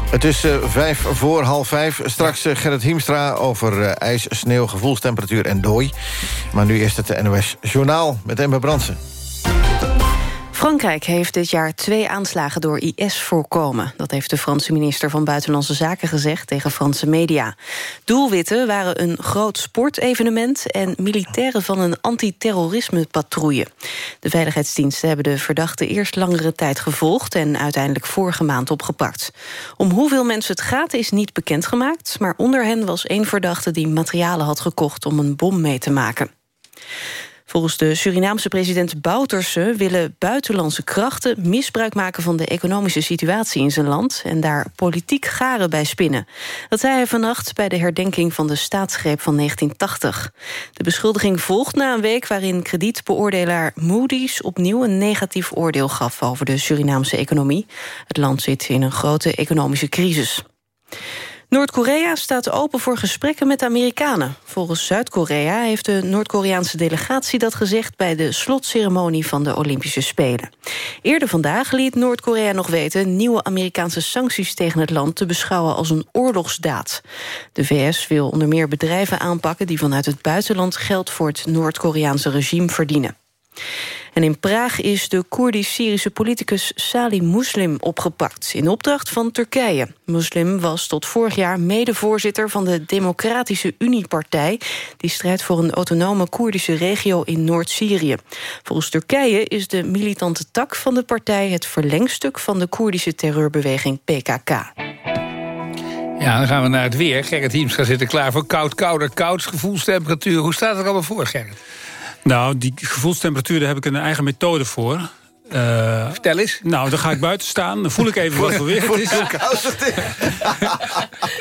[SPEAKER 5] Het is uh, vijf voor half vijf. Straks uh, Gerrit Hiemstra over uh, ijs, sneeuw, gevoelstemperatuur en dooi. Maar nu eerst het NOS Journaal met Emma Brandsen.
[SPEAKER 15] Frankrijk heeft dit jaar twee aanslagen door IS voorkomen. Dat heeft de Franse minister van Buitenlandse Zaken gezegd tegen Franse media. Doelwitten waren een groot sportevenement... en militairen van een antiterrorisme-patrouille. De veiligheidsdiensten hebben de verdachte eerst langere tijd gevolgd... en uiteindelijk vorige maand opgepakt. Om hoeveel mensen het gaat is niet bekendgemaakt... maar onder hen was één verdachte die materialen had gekocht... om een bom mee te maken. Volgens de Surinaamse president Bouterse willen buitenlandse krachten misbruik maken van de economische situatie in zijn land en daar politiek garen bij spinnen. Dat zei hij vannacht bij de herdenking van de staatsgreep van 1980. De beschuldiging volgt na een week waarin kredietbeoordelaar Moody's opnieuw een negatief oordeel gaf over de Surinaamse economie. Het land zit in een grote economische crisis. Noord-Korea staat open voor gesprekken met Amerikanen. Volgens Zuid-Korea heeft de Noord-Koreaanse delegatie dat gezegd... bij de slotceremonie van de Olympische Spelen. Eerder vandaag liet Noord-Korea nog weten... nieuwe Amerikaanse sancties tegen het land te beschouwen als een oorlogsdaad. De VS wil onder meer bedrijven aanpakken... die vanuit het buitenland geld voor het Noord-Koreaanse regime verdienen. En in Praag is de Koerdisch-Syrische politicus Salim Muslim opgepakt... in opdracht van Turkije. Muslim was tot vorig jaar medevoorzitter van de Democratische Uniepartij... die strijdt voor een autonome Koerdische regio in Noord-Syrië. Volgens Turkije is de militante tak van de partij... het verlengstuk van de Koerdische terreurbeweging PKK.
[SPEAKER 3] Ja, dan gaan we naar het weer. Gerrit Hiemstra zit er klaar voor koud, kouder, koud, gevoelstemperatuur. Hoe staat het allemaal voor, Gerrit?
[SPEAKER 16] Nou, die gevoelstemperatuur, daar heb ik een eigen methode voor.
[SPEAKER 3] Uh, Vertel eens.
[SPEAKER 16] Nou, dan ga ik buiten staan. Dan voel ik even wat voor weer het is.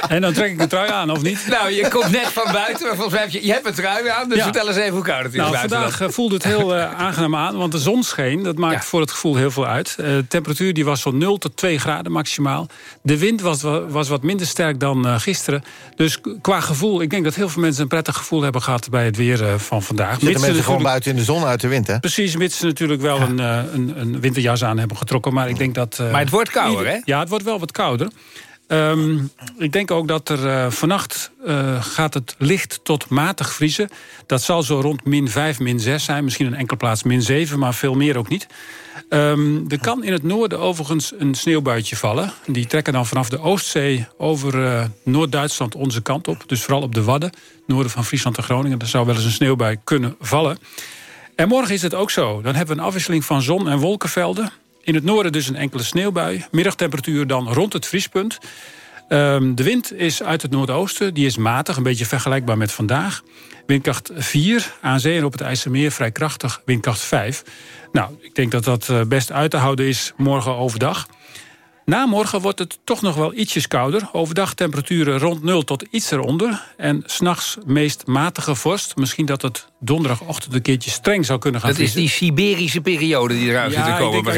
[SPEAKER 16] en dan trek ik een trui aan, of niet?
[SPEAKER 3] Nou, je komt net van buiten. Maar volgens mij heb je, je hebt een trui aan. Dus ja. vertel eens even hoe koud het is
[SPEAKER 16] nou,
[SPEAKER 3] buiten.
[SPEAKER 16] Vandaag dan. voelde het heel uh, aangenaam aan. Want de zon scheen. Dat maakt ja. voor het gevoel heel veel uit. Uh, de temperatuur die was van 0 tot 2 graden maximaal. De wind was, was wat minder sterk dan uh, gisteren. Dus qua gevoel, ik denk dat heel veel mensen een prettig gevoel hebben gehad... bij het weer van vandaag.
[SPEAKER 5] Zitten mensen gewoon buiten in de zon uit de wind, hè?
[SPEAKER 16] Precies, mits ze natuurlijk wel ja. een, een, een winterjas aan hebben getrokken. Maar ik denk dat...
[SPEAKER 3] Uh, maar het wordt kouder, hè?
[SPEAKER 16] Ja, het wordt wel wat kouder. Um, ik denk ook dat er uh, vannacht uh, gaat het licht tot matig vriezen. Dat zal zo rond min 5, min 6 zijn. Misschien een enkele plaats min 7, maar veel meer ook niet. Um, er kan in het noorden overigens een sneeuwbuitje vallen. Die trekken dan vanaf de Oostzee over uh, Noord-Duitsland onze kant op. Dus vooral op de Wadden, noorden van Friesland en Groningen. Er zou wel eens een sneeuwbui kunnen vallen. En morgen is het ook zo. Dan hebben we een afwisseling van zon- en wolkenvelden. In het noorden dus een enkele sneeuwbui. Middagtemperatuur dan rond het vriespunt. Um, de wind is uit het noordoosten. Die is matig, een beetje vergelijkbaar met vandaag. Windkracht 4, aan zee en op het IJsselmeer vrij krachtig. Windkracht 5. Nou, ik denk dat dat best uit te houden is morgen overdag. Na morgen wordt het toch nog wel ietsjes kouder. Overdag temperaturen rond 0 tot iets eronder. En s'nachts meest matige vorst. Misschien dat het donderdagochtend een keertje streng zou kunnen gaan
[SPEAKER 3] Dat
[SPEAKER 16] vriezen.
[SPEAKER 3] is die Siberische periode die eraan
[SPEAKER 16] ja,
[SPEAKER 3] zit te komen,
[SPEAKER 16] ik denk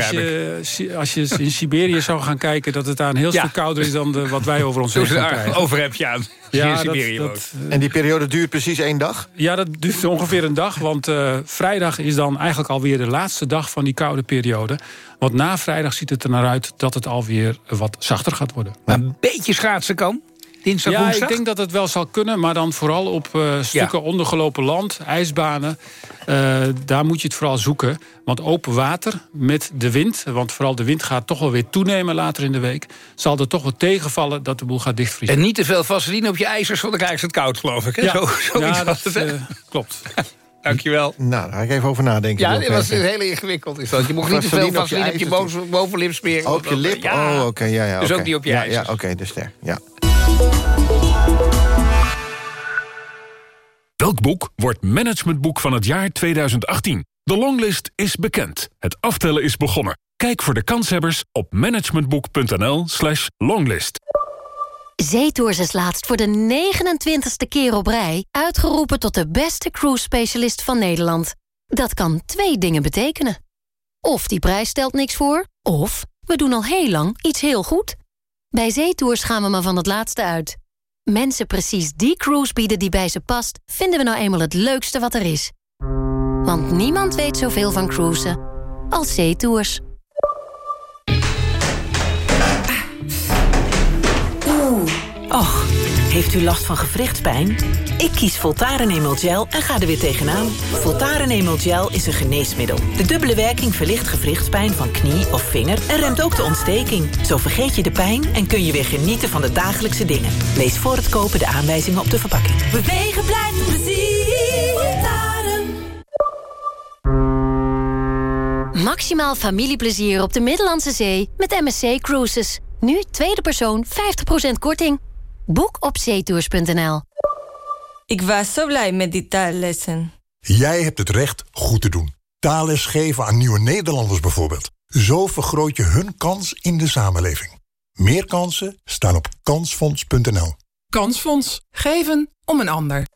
[SPEAKER 16] als je, als je in Siberië zou gaan kijken... dat het daar een heel ja. stuk kouder is dan de, wat wij over ons heen krijgen.
[SPEAKER 3] over heb je aan.
[SPEAKER 16] Ja,
[SPEAKER 3] Siberië
[SPEAKER 16] dat, dat,
[SPEAKER 5] en die periode duurt precies één dag?
[SPEAKER 16] Ja, dat duurt ongeveer een dag. Want uh, vrijdag is dan eigenlijk alweer de laatste dag van die koude periode. Want na vrijdag ziet het er naar uit dat het alweer wat zachter gaat worden.
[SPEAKER 3] Maar een beetje schaatsen kan? Dinsdag,
[SPEAKER 16] ja,
[SPEAKER 3] woensdag?
[SPEAKER 16] ik denk dat het wel zal kunnen. Maar dan vooral op uh, stukken ja. ondergelopen land, ijsbanen. Uh, daar moet je het vooral zoeken. Want open water met de wind... want vooral de wind gaat toch wel weer toenemen later in de week... zal er toch wel tegenvallen dat de boel gaat dichtvriezen.
[SPEAKER 3] En niet te veel vaseline op je ijzers, want dan krijg je het koud, geloof ik. Hè?
[SPEAKER 16] Ja,
[SPEAKER 3] zo, zo
[SPEAKER 16] ja dat
[SPEAKER 3] het,
[SPEAKER 16] uh, klopt.
[SPEAKER 3] Dankjewel.
[SPEAKER 5] Nou, daar ga ik even over nadenken.
[SPEAKER 3] Ja, dit was heel ingewikkeld. Is dat. Je mocht niet te veel
[SPEAKER 5] Vaseline op je
[SPEAKER 3] boven- bovenlip smeren.
[SPEAKER 5] Op je lip?
[SPEAKER 3] Ja.
[SPEAKER 5] Oh, oké. ja, ja,
[SPEAKER 3] Dus ook niet op je
[SPEAKER 5] Ja,
[SPEAKER 3] ijzers.
[SPEAKER 5] ja oké, de ster. Ja.
[SPEAKER 17] Welk boek wordt managementboek van het jaar 2018? De longlist is bekend. Het aftellen is begonnen. Kijk voor de kanshebbers op managementboek.nl slash longlist.
[SPEAKER 18] Zeetours is laatst voor de 29ste keer op rij... uitgeroepen tot de beste cruise specialist van Nederland. Dat kan twee dingen betekenen. Of die prijs stelt niks voor, of we doen al heel lang iets heel goed. Bij Zeetours gaan we maar van het laatste uit. Mensen precies die cruise bieden die bij ze past... vinden we nou eenmaal het leukste wat er is. Want niemand weet zoveel van cruisen als Zeetours.
[SPEAKER 19] Oeh. Och, heeft u last van gewrichtspijn? Ik kies Voltaren Emel Gel en ga er weer tegenaan. Voltaren Emel Gel is een geneesmiddel. De dubbele werking verlicht gewrichtspijn van knie of vinger... en remt ook de ontsteking. Zo vergeet je de pijn en kun je weer genieten van de dagelijkse dingen. Lees voor het kopen de aanwijzingen op de verpakking.
[SPEAKER 20] Bewegen blijft een plezier. Voltaren.
[SPEAKER 18] Maximaal familieplezier op de Middellandse Zee met MSC Cruises. Nu tweede persoon 50% korting. Boek op zeetours.nl.
[SPEAKER 20] Ik was zo blij met die taallessen.
[SPEAKER 21] Jij hebt het recht goed te doen. Taalles geven aan nieuwe Nederlanders bijvoorbeeld. Zo vergroot je hun kans in de samenleving. Meer kansen staan op kansfonds.nl.
[SPEAKER 22] Kansfonds. Geven om een ander.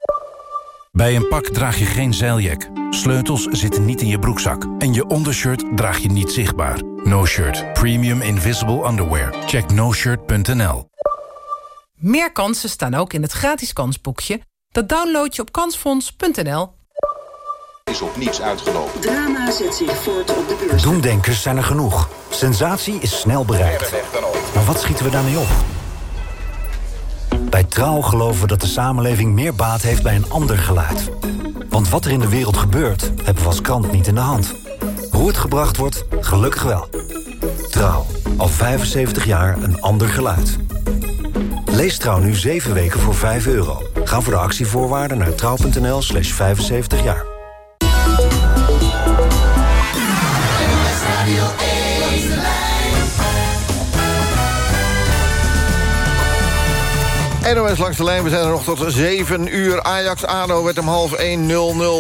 [SPEAKER 23] Bij een pak draag je geen zeiljak. Sleutels zitten niet in je broekzak. En je ondershirt draag je niet zichtbaar. No Shirt. Premium Invisible Underwear. Check noshirt.nl
[SPEAKER 22] Meer kansen staan ook in het gratis kansboekje. Dat download je op kansfonds.nl.
[SPEAKER 24] is op niets uitgelopen.
[SPEAKER 25] Drama zet zich voort op de beurs.
[SPEAKER 26] Doemdenkers zijn er genoeg. Sensatie is snel bereikt. Maar wat schieten we daarmee op? Bij Trouw geloven we dat de samenleving meer baat heeft bij een ander geluid. Want wat er in de wereld gebeurt, hebben we als krant niet in de hand. Hoe het gebracht wordt, gelukkig wel. Trouw, al 75 jaar een ander geluid. Lees Trouw nu 7 weken voor 5 euro. Ga voor de actievoorwaarden naar trouw.nl slash 75 jaar.
[SPEAKER 5] NOS langs de lijn, we zijn er nog tot 7 uur. Ajax-ADO werd om half 1-0-0.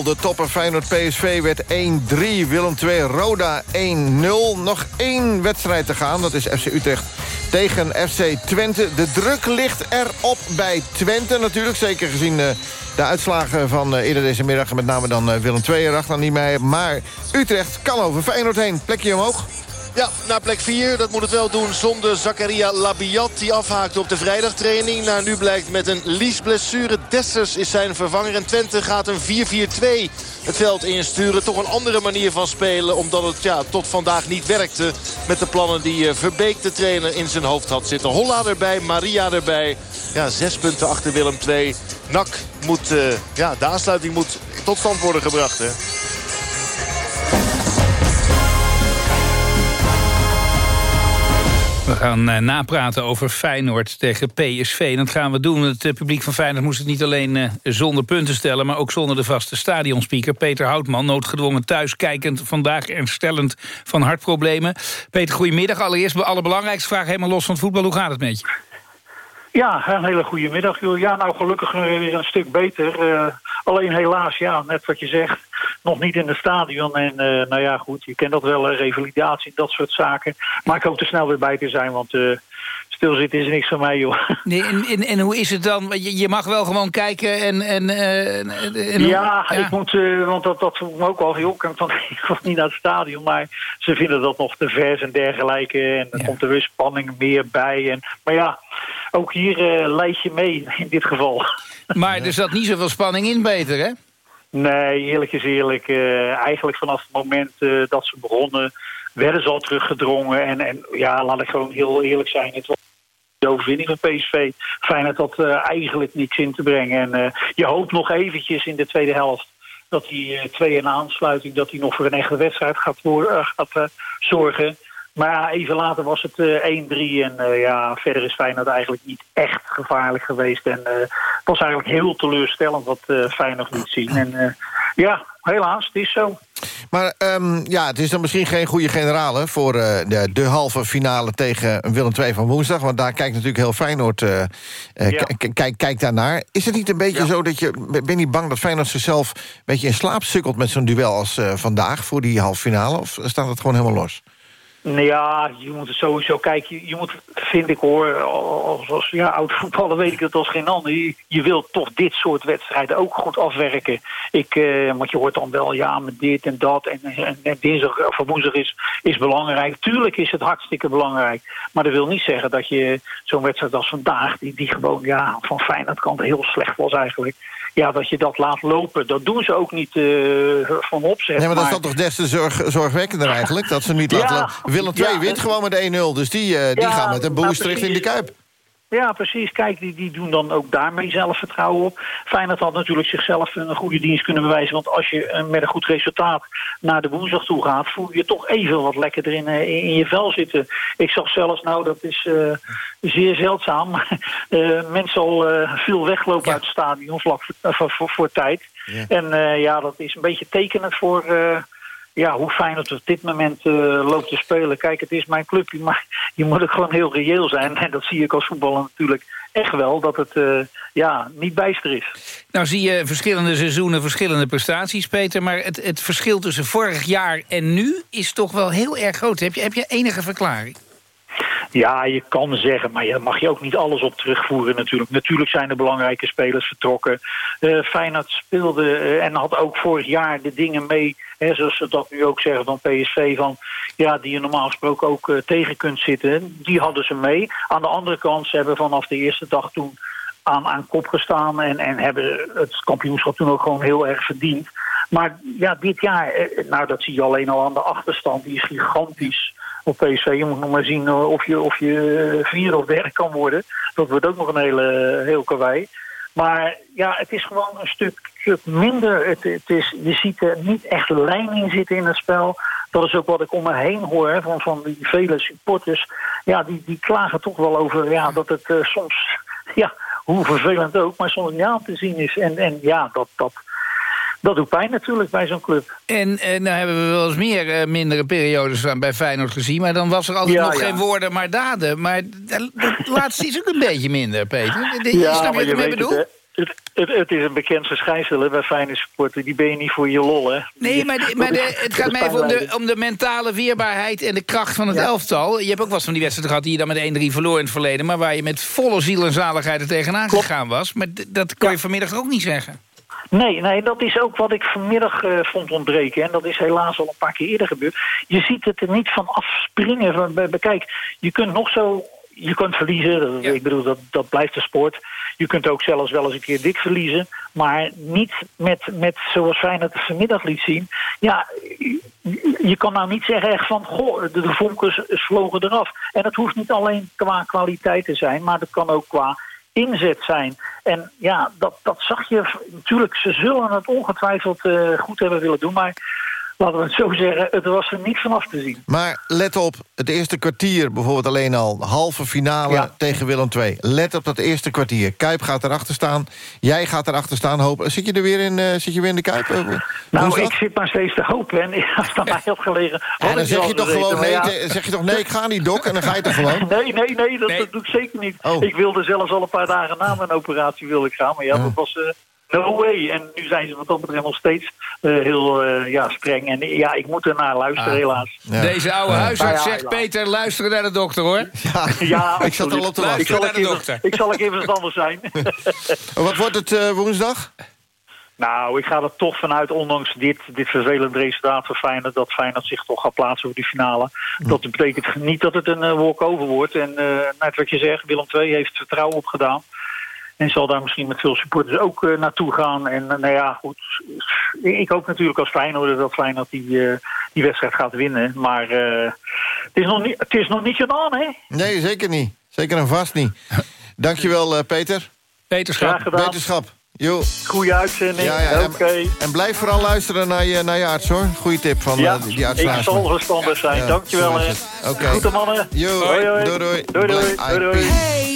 [SPEAKER 5] De topper Feyenoord-PSV werd 1-3. Willem 2 Roda 1-0. Nog één wedstrijd te gaan, dat is FC Utrecht tegen FC Twente. De druk ligt erop bij Twente natuurlijk. Zeker gezien eh, de uitslagen van eh, eerder deze middag. Met name dan eh, Willem 2 erachter niet mee. Maar Utrecht kan over Feyenoord heen. Plekje omhoog.
[SPEAKER 27] Ja, naar plek 4. Dat moet het wel doen zonder Zakaria Labiat. Die afhaakte op de vrijdagtraining. Nou, nu blijkt met een liesblessure. Dessers is zijn vervanger. En Twente gaat een 4-4-2 het veld insturen. Toch een andere manier van spelen. Omdat het ja, tot vandaag niet werkte. Met de plannen die eh, Verbeek de trainer in zijn hoofd had zitten. Holla erbij, Maria erbij. Ja, zes punten achter Willem 2. Nak moet, eh, ja, de aansluiting moet tot stand worden gebracht. Hè.
[SPEAKER 3] We gaan eh, napraten over Feyenoord tegen PSV. En dat gaan we doen. Het eh, publiek van Feyenoord moest het niet alleen eh, zonder punten stellen... maar ook zonder de vaste stadionspeaker. Peter Houtman, noodgedwongen thuiskijkend... vandaag herstellend van hartproblemen. Peter, goedemiddag. Allereerst de allerbelangrijkste vraag... helemaal los van het voetbal. Hoe gaat het met je?
[SPEAKER 28] Ja, een hele goede middag. joh. Ja, nou gelukkig weer een stuk beter. Eh, alleen helaas, ja, net wat je zegt, nog niet in het stadion. En eh, nou ja, goed, je kent dat wel, revalidatie, dat soort zaken. Maar ik hoop er snel weer bij te zijn, want eh, stilzitten is niks voor mij, joh.
[SPEAKER 3] Nee, en, en, en hoe is het dan? Je, je mag wel gewoon kijken en... en,
[SPEAKER 28] ja, ik moet, want dat, dat voelt me ook wel heel want ik was niet naar het stadion, maar ze vinden dat nog te vers en dergelijke. En er komt er weer spanning meer bij. En, maar ja, ook hier eh leid je mee in dit geval.
[SPEAKER 3] Maar er zat niet zoveel spanning in, Peter, hè?
[SPEAKER 28] Nee, eerlijk is eerlijk. eh, eigenlijk vanaf het moment eh, dat ze begonnen... werden ze al teruggedrongen. En, en ja, laat ik gewoon heel eerlijk zijn. Het was de overwinning van PSV. Feyenoord had eh, eigenlijk niks in te brengen. En je hoopt nog eventjes in de tweede helft... dat die twee in aansluiting... dat die nog voor een echte wedstrijd gaat, voor, gaat zorgen... Maar ja, even later was het eh 1-3 en eh, ja, verder is Feyenoord eigenlijk niet echt gevaarlijk geweest. En eh, het was eigenlijk heel teleurstellend wat eh Feyenoord liet zien. En eh, Ja, helaas, het is zo.
[SPEAKER 5] Maar um, ja, het is dan misschien geen goede generale... voor de, de, halve finale tegen Willem II van woensdag. Want daar kijkt natuurlijk heel Feyenoord ja. kijk, kijk daarnaar. Is het niet een beetje ja. zo dat je... ben je niet bang dat Feyenoord zichzelf een beetje in slaap sukkelt... met zo'n duel als vandaag voor die halve finale? Of staat het gewoon helemaal los?
[SPEAKER 28] Nou ja, je moet het sowieso kijken. Je, moet, vind ik hoor, als, als ja, oud voetballer weet ik het als geen ander. Je, je wilt toch dit soort wedstrijden ook goed afwerken. Ik, eh, want je hoort dan wel, ja, met dit en dat. En, en, en dinsdag of woensdag is, is belangrijk. Tuurlijk is het hartstikke belangrijk. Maar dat wil niet zeggen dat je zo'n wedstrijd als vandaag... die, die gewoon ja, van Feyenoord kant heel slecht was eigenlijk ja, dat je dat laat lopen. Dat doen ze ook niet uh, van opzet.
[SPEAKER 5] Nee, maar, dat is dat toch des te zorg, zorgwekkender eigenlijk? Dat ze niet ja, laten lopen. Willem II ja, wint gewoon met 1-0. Dus die, uh, die gaan met een boost nou, richting de Kuip.
[SPEAKER 28] Ja, precies. Kijk, die, die doen dan ook daarmee zelfvertrouwen op. Feyenoord had natuurlijk zichzelf een goede dienst kunnen bewijzen. Want als je met een goed resultaat naar de woensdag toe gaat... voel je toch even wat lekkerder in, in je vel zitten. Ik zag zelfs, nou dat is uh, zeer zeldzaam... uh, mensen al uh, veel weglopen ja. uit het stadion vlak voor, voor, voor, voor tijd. Ja. En ja, dat is een beetje tekenend voor ja, hoe fijn dat op dit moment uh, loopt te spelen. Kijk, het is mijn clubje, maar je moet ook gewoon heel reëel zijn. En dat zie ik als voetballer natuurlijk echt wel, dat het uh, ja, niet bijster is.
[SPEAKER 3] Nou zie je verschillende seizoenen, verschillende prestaties, Peter. Maar het, het verschil tussen vorig jaar en nu is toch wel heel erg groot. Heb je, heb je enige verklaring?
[SPEAKER 28] Ja, je kan zeggen, maar je mag je ook niet alles op terugvoeren natuurlijk. Natuurlijk zijn er belangrijke spelers vertrokken. Uh, Feyenoord speelde uh, en had ook vorig jaar de dingen mee... Hè, zoals ze dat nu ook zeggen van PSV... Van, ja, die je normaal gesproken ook uh, tegen kunt zitten. Die hadden ze mee. Aan de andere kant, ze hebben vanaf de eerste dag toen aan, aan kop gestaan... En, en hebben het kampioenschap toen ook gewoon heel erg verdiend. Maar ja, dit jaar, nou dat zie je alleen al aan de achterstand... die is gigantisch op PSV. Je moet nog maar zien of je, of je vier of derde kan worden. Dat wordt ook nog een hele heel karwei. Maar ja, het is gewoon een stuk, stuk minder. Het, het is, je ziet er niet echt lijn in zitten in het spel. Dat is ook wat ik om me heen hoor van, van die vele supporters. Ja, die, die klagen toch wel over ja, dat het soms, ja, hoe vervelend ook, maar soms niet aan te zien is. En, en ja, dat, dat, dat doet pijn natuurlijk bij zo'n club.
[SPEAKER 3] En eh, nou hebben we wel eens meer uh, mindere periodes bij Feyenoord gezien... maar dan was er altijd ja, nog ja. geen woorden, maar daden. Maar dat laatste is ook een beetje minder, Peter.
[SPEAKER 28] Ja,
[SPEAKER 3] Snap
[SPEAKER 28] je
[SPEAKER 3] wat ik
[SPEAKER 28] bedoel? Het, het, het, het, is een bekend verschijnsel bij Feyenoord supporter. Die ben je niet voor je lol, hè?
[SPEAKER 3] Nee, maar, de, maar de, het gaat mij even om de, om de mentale weerbaarheid... en de kracht van het ja. elftal. Je hebt ook wel eens van die wedstrijden gehad... die je dan met 1-3 verloor in het verleden... maar waar je met volle ziel en zaligheid er tegenaan Klopt. gegaan was. Maar dat kan je vanmiddag ook niet zeggen.
[SPEAKER 28] Nee, nee, dat is ook wat ik vanmiddag uh, vond ontbreken. En dat is helaas al een paar keer eerder gebeurd. Je ziet het er niet van afspringen. Kijk, je kunt nog zo... Je kunt verliezen, ja. ik bedoel, dat, dat blijft de sport. Je kunt ook zelfs wel eens een keer dik verliezen. Maar niet met, met zoals Feyenoord het vanmiddag liet zien. Ja, je, kan nou niet zeggen echt van... Goh, de, de vonkers vlogen eraf. En dat hoeft niet alleen qua kwaliteit te zijn... maar dat kan ook qua inzet zijn. En ja, dat, dat zag je. Natuurlijk, ze zullen het ongetwijfeld uh, goed hebben willen doen. Maar laten we het zo zeggen, het was er niet vanaf te zien.
[SPEAKER 5] Maar let op, het eerste kwartier bijvoorbeeld alleen al... halve finale ja. tegen Willem II. Let op dat eerste kwartier. Kuip gaat erachter staan, jij gaat erachter staan. Hopen. Zit je er weer in, uh, zit je weer in de Kuip? Uh,
[SPEAKER 28] nou, ik zit maar steeds te hopen. En als het aan mij had gelegen...
[SPEAKER 5] Ja, dan zeg je toch gewoon nee, ja. zeg je toch nee, ik ga niet, Dok. En dan ga je toch gewoon?
[SPEAKER 28] nee, nee, nee, dat, nee. dat doe ik zeker niet. Oh. Ik wilde zelfs al een paar dagen na mijn operatie wilde ik gaan. Maar ja, dat was... Uh, No way. En nu zijn ze wat dat betreft nog steeds uh, heel uh, ja, streng. En ja, ik moet ernaar luisteren, ah. helaas.
[SPEAKER 3] Ja. Deze oude huisarts ja, zegt, Peter, luisteren naar de dokter, hoor.
[SPEAKER 28] Ja, ja
[SPEAKER 5] ik zat al op te wachten.
[SPEAKER 28] Ik zal, naar de dokter. ik zal even wat anders zijn.
[SPEAKER 5] wat wordt het uh, woensdag?
[SPEAKER 28] Nou, ik ga er toch vanuit, ondanks dit, dit vervelende resultaat voor Feyenoord... dat Feyenoord zich toch gaat plaatsen voor die finale. Hm. Dat betekent niet dat het een uh, walk-over wordt. En net wat je zegt, Willem II heeft vertrouwen opgedaan. En zal daar misschien met veel supporters ook uh, naartoe gaan. En uh, nou ja, goed. Ik hoop natuurlijk als Feyenoord dat Feyenoord die, uh, die wedstrijd gaat winnen. Maar het, is nog niet, het is nog niet gedaan, hè?
[SPEAKER 5] Nee, zeker niet. Zeker en vast niet. Dankjewel, Peter.
[SPEAKER 3] Peterschap.
[SPEAKER 5] Beterschap. Jo.
[SPEAKER 28] Goeie uitzending. Ja, ja. Oké. Okay.
[SPEAKER 5] En blijf vooral luisteren naar je, naar je arts, hoor. Goeie tip van
[SPEAKER 28] ja,
[SPEAKER 5] die, die uitslagen.
[SPEAKER 28] ik zal verstandig zijn. Ja, Dankjewel, hè.
[SPEAKER 5] Oké.
[SPEAKER 28] Goede mannen.
[SPEAKER 5] Jo.
[SPEAKER 28] Hoi, hoi.
[SPEAKER 5] Doei, doei.
[SPEAKER 28] Doei, doei. doei, doei.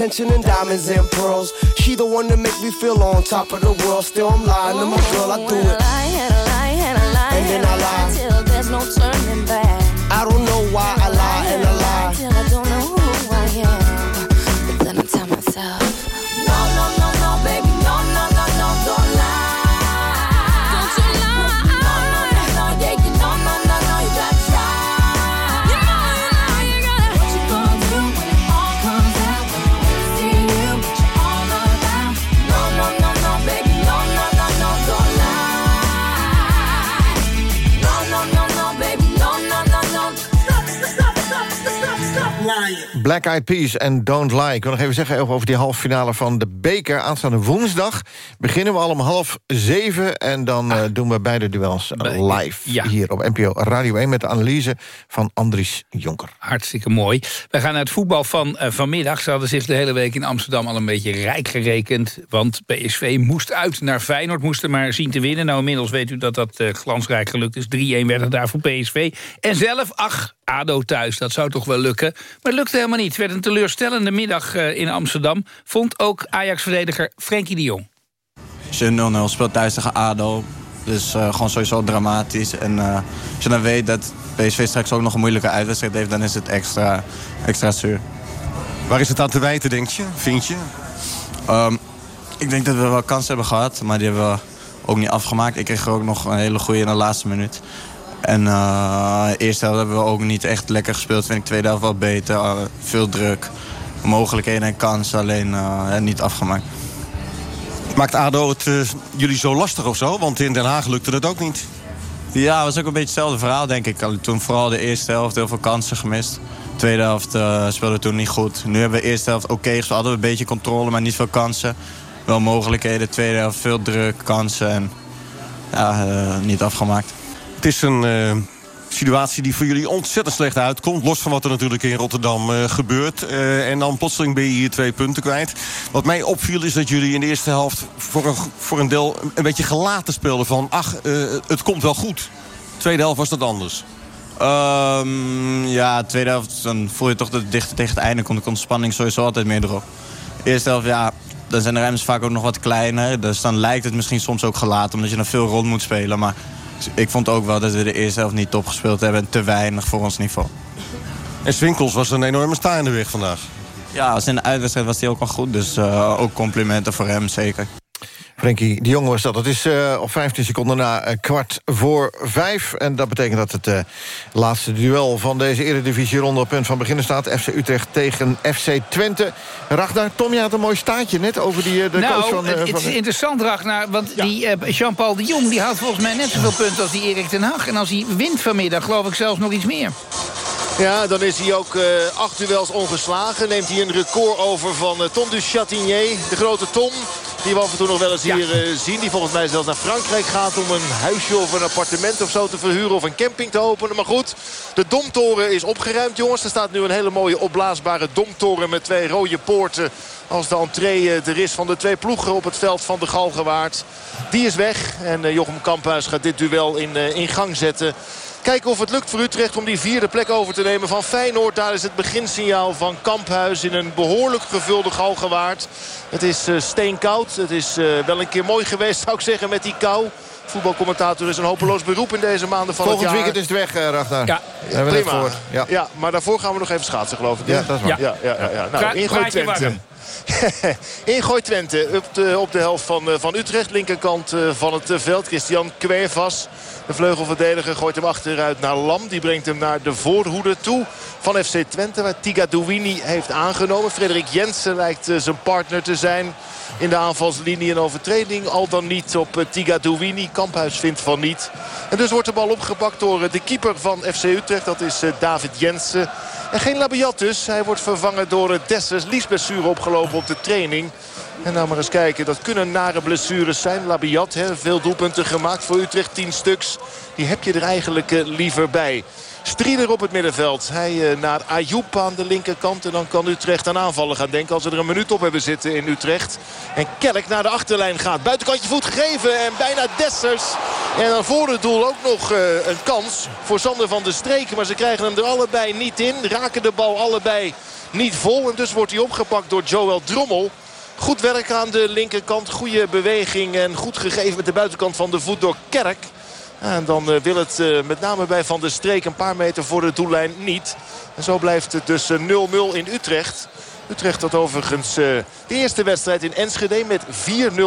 [SPEAKER 29] Attention and diamonds and pearls. She the one that make me feel on top of the world. Still, I'm lying to my girl. I do it.
[SPEAKER 30] and a lie, and a lie,
[SPEAKER 29] And then I lie.
[SPEAKER 5] Black Eyed Peas en Don't Lie. Ik wil nog even zeggen over die halve finale van de beker. Aanstaande woensdag beginnen we al om half zeven... en dan eh, doen we beide duels eh, live hier op NPO Radio 1... met de analyse van Andries Jonker.
[SPEAKER 3] Hartstikke mooi. We gaan naar het voetbal van eh, vanmiddag. Ze hadden zich de hele week in Amsterdam al een beetje rijk gerekend. Want PSV moest uit naar Feyenoord, moest er maar zien te winnen. Nou, inmiddels weet u dat dat eh, glansrijk gelukt is. 3-1 werd het daar voor PSV. En zelf, ach, ADO thuis, dat zou toch wel lukken. Maar het lukte helemaal niet. Het werd een teleurstellende middag eh, in Amsterdam. Vond ook Ajax-verdediger Frenkie de Jong.
[SPEAKER 31] Als je 0-0 speelt thuis tegen ADO, dus eh, gewoon sowieso dramatisch. En eh, als je dan weet dat PSV straks ook nog een moeilijke uitwedstrijd heeft... dan is het extra, extra zuur.
[SPEAKER 32] Waar is het aan te wijten, denk je? Vind je?
[SPEAKER 31] Ehm, ik denk dat we wel kansen hebben gehad, maar die hebben we ook niet afgemaakt. Ik kreeg er ook nog een hele goede in de laatste minuut. En eh, de eerste helft hebben we ook niet echt lekker gespeeld. Vind ik tweede helft wel beter. Eh, veel druk, mogelijkheden en kansen, alleen eh, niet afgemaakt.
[SPEAKER 32] Maakt ADO het eh, jullie zo lastig of zo? Want in Den Haag lukte het ook niet.
[SPEAKER 31] Ja, het was ook een beetje hetzelfde verhaal, denk ik. Toen vooral de eerste helft heel veel kansen gemist. tweede helft uh, speelden we toen niet goed. Nu hebben we de eerste helft oké okay, gespeeld. Hadden we een beetje controle, maar niet veel kansen. Wel mogelijkheden. Tweede helft veel druk, kansen en ja, uh, niet afgemaakt.
[SPEAKER 32] Het is een uh, situatie die voor jullie ontzettend slecht uitkomt. Los van wat er natuurlijk in Rotterdam uh, gebeurt. Uh, en dan plotseling ben je hier twee punten kwijt. Wat mij opviel is dat jullie in de eerste helft voor een, voor een deel een beetje gelaten speelden. Van ach, het komt wel goed. Tweede helft was dat anders.
[SPEAKER 31] Ehm, ja, tweede helft, dan voel je toch dat het dichter tegen het einde komt. Dan komt de spanning sowieso altijd meer erop. Eerste helft, ja, dan zijn de ruimtes vaak ook nog wat kleiner. Dus dan lijkt het misschien soms ook gelaten, omdat je dan veel rond moet spelen. Maar ik vond ook wel dat we de eerste helft niet top gespeeld hebben. En te weinig voor ons niveau.
[SPEAKER 32] En Swinkels was een enorme sta in de weg vandaag.
[SPEAKER 31] Ja, als in de uitwedstrijd was hij ook wel goed. Dus uh, ook complimenten voor hem, zeker.
[SPEAKER 5] Frenkie de Jong was dat. Het is uh, op 15 seconden na uh, kwart voor vijf. En dat betekent dat het uh, laatste duel van deze eredivisie-ronde... op punt van beginnen staat. FC Utrecht tegen FC Twente. Ragnar, Tom, je had een mooi staatje net over die, de
[SPEAKER 3] nou,
[SPEAKER 5] coach van...
[SPEAKER 3] het,
[SPEAKER 5] van
[SPEAKER 3] het is interessant, Ragnar. Want ja. die Jean-Paul de Jong die houdt volgens mij net zoveel punten als die Erik ten Hag. En als hij wint vanmiddag, geloof ik zelfs nog iets meer.
[SPEAKER 27] Ja, dan is hij ook uh, acht duels ongeslagen. Neemt hij een record over van uh, Tom du Chatinier. De grote Tom, die we af en toe nog wel eens ja. hier uh, zien. Die volgens mij zelfs naar Frankrijk gaat om een huisje of een appartement of zo te verhuren. Of een camping te openen. Maar goed, de Domtoren is opgeruimd jongens. Er staat nu een hele mooie opblaasbare Domtoren met twee rode poorten. Als de entree er is van de twee ploegen op het veld van de Galgenwaard. Die is weg en Jochem Kamphuis gaat dit duel in, in gang zetten. Kijken of het lukt voor Utrecht om die vierde plek over te nemen van Feyenoord. Daar is het beginsignaal van Kamphuis in een behoorlijk gevulde galgenwaard. Het is uh, steenkoud. Het is uh, wel een keer mooi geweest zou ik zeggen met die kou. Voetbalcommentator is een hopeloos beroep in deze maanden van
[SPEAKER 5] Volgend
[SPEAKER 27] het jaar.
[SPEAKER 5] weekend is het weg, uh, Ragnar.
[SPEAKER 27] Ja,
[SPEAKER 5] ja
[SPEAKER 27] prima.
[SPEAKER 5] Ja.
[SPEAKER 27] ja, maar daarvoor gaan we nog even schaatsen geloof ik.
[SPEAKER 5] Ja, dat is waar.
[SPEAKER 27] Ja, ja, ja, ja. Nou, ingooi Twente. Ingooi Twente op de, op de helft van, van Utrecht. Linkerkant van het veld. Christian Kwervas. De vleugelverdediger gooit hem achteruit naar Lam. Die brengt hem naar de voorhoede toe van FC Twente. Waar Tiga Douini heeft aangenomen. Frederik Jensen lijkt zijn partner te zijn in de aanvalslinie. Een overtreding al dan niet op Tiga Douini. Kamphuis vindt van niet. En dus wordt de bal opgepakt door de keeper van FC Utrecht. Dat is David Jensen. En geen Labiat dus. Hij wordt vervangen door Dessers. Liesblessure opgelopen op de training. En nou maar eens kijken, dat kunnen nare blessures zijn. Labiat, hè, veel doelpunten gemaakt voor Utrecht, 10 stuks. Die heb je er eigenlijk uh, liever bij. Strieder op het middenveld. Hij uh, naar Ayoub aan de linkerkant. En dan kan Utrecht aan aanvallen gaan denken. Als ze er een minuut op hebben zitten in Utrecht. En Kerk naar de achterlijn gaat. Buitenkantje voet gegeven. En bijna Dessers. En dan voor het doel ook nog uh, een kans voor Sander van der Streek. Maar ze krijgen hem er allebei niet in. Raken de bal allebei niet vol. En dus wordt hij opgepakt door Joel Drommel. Goed werk aan de linkerkant. Goede beweging en goed gegeven met de buitenkant van de voet door Kerk. En dan uh, wil het uh, met name bij Van der Streek een paar meter voor de doellijn niet. En zo blijft het dus 0-0 uh, in Utrecht. Utrecht had overigens de eerste wedstrijd in Enschede met 4-0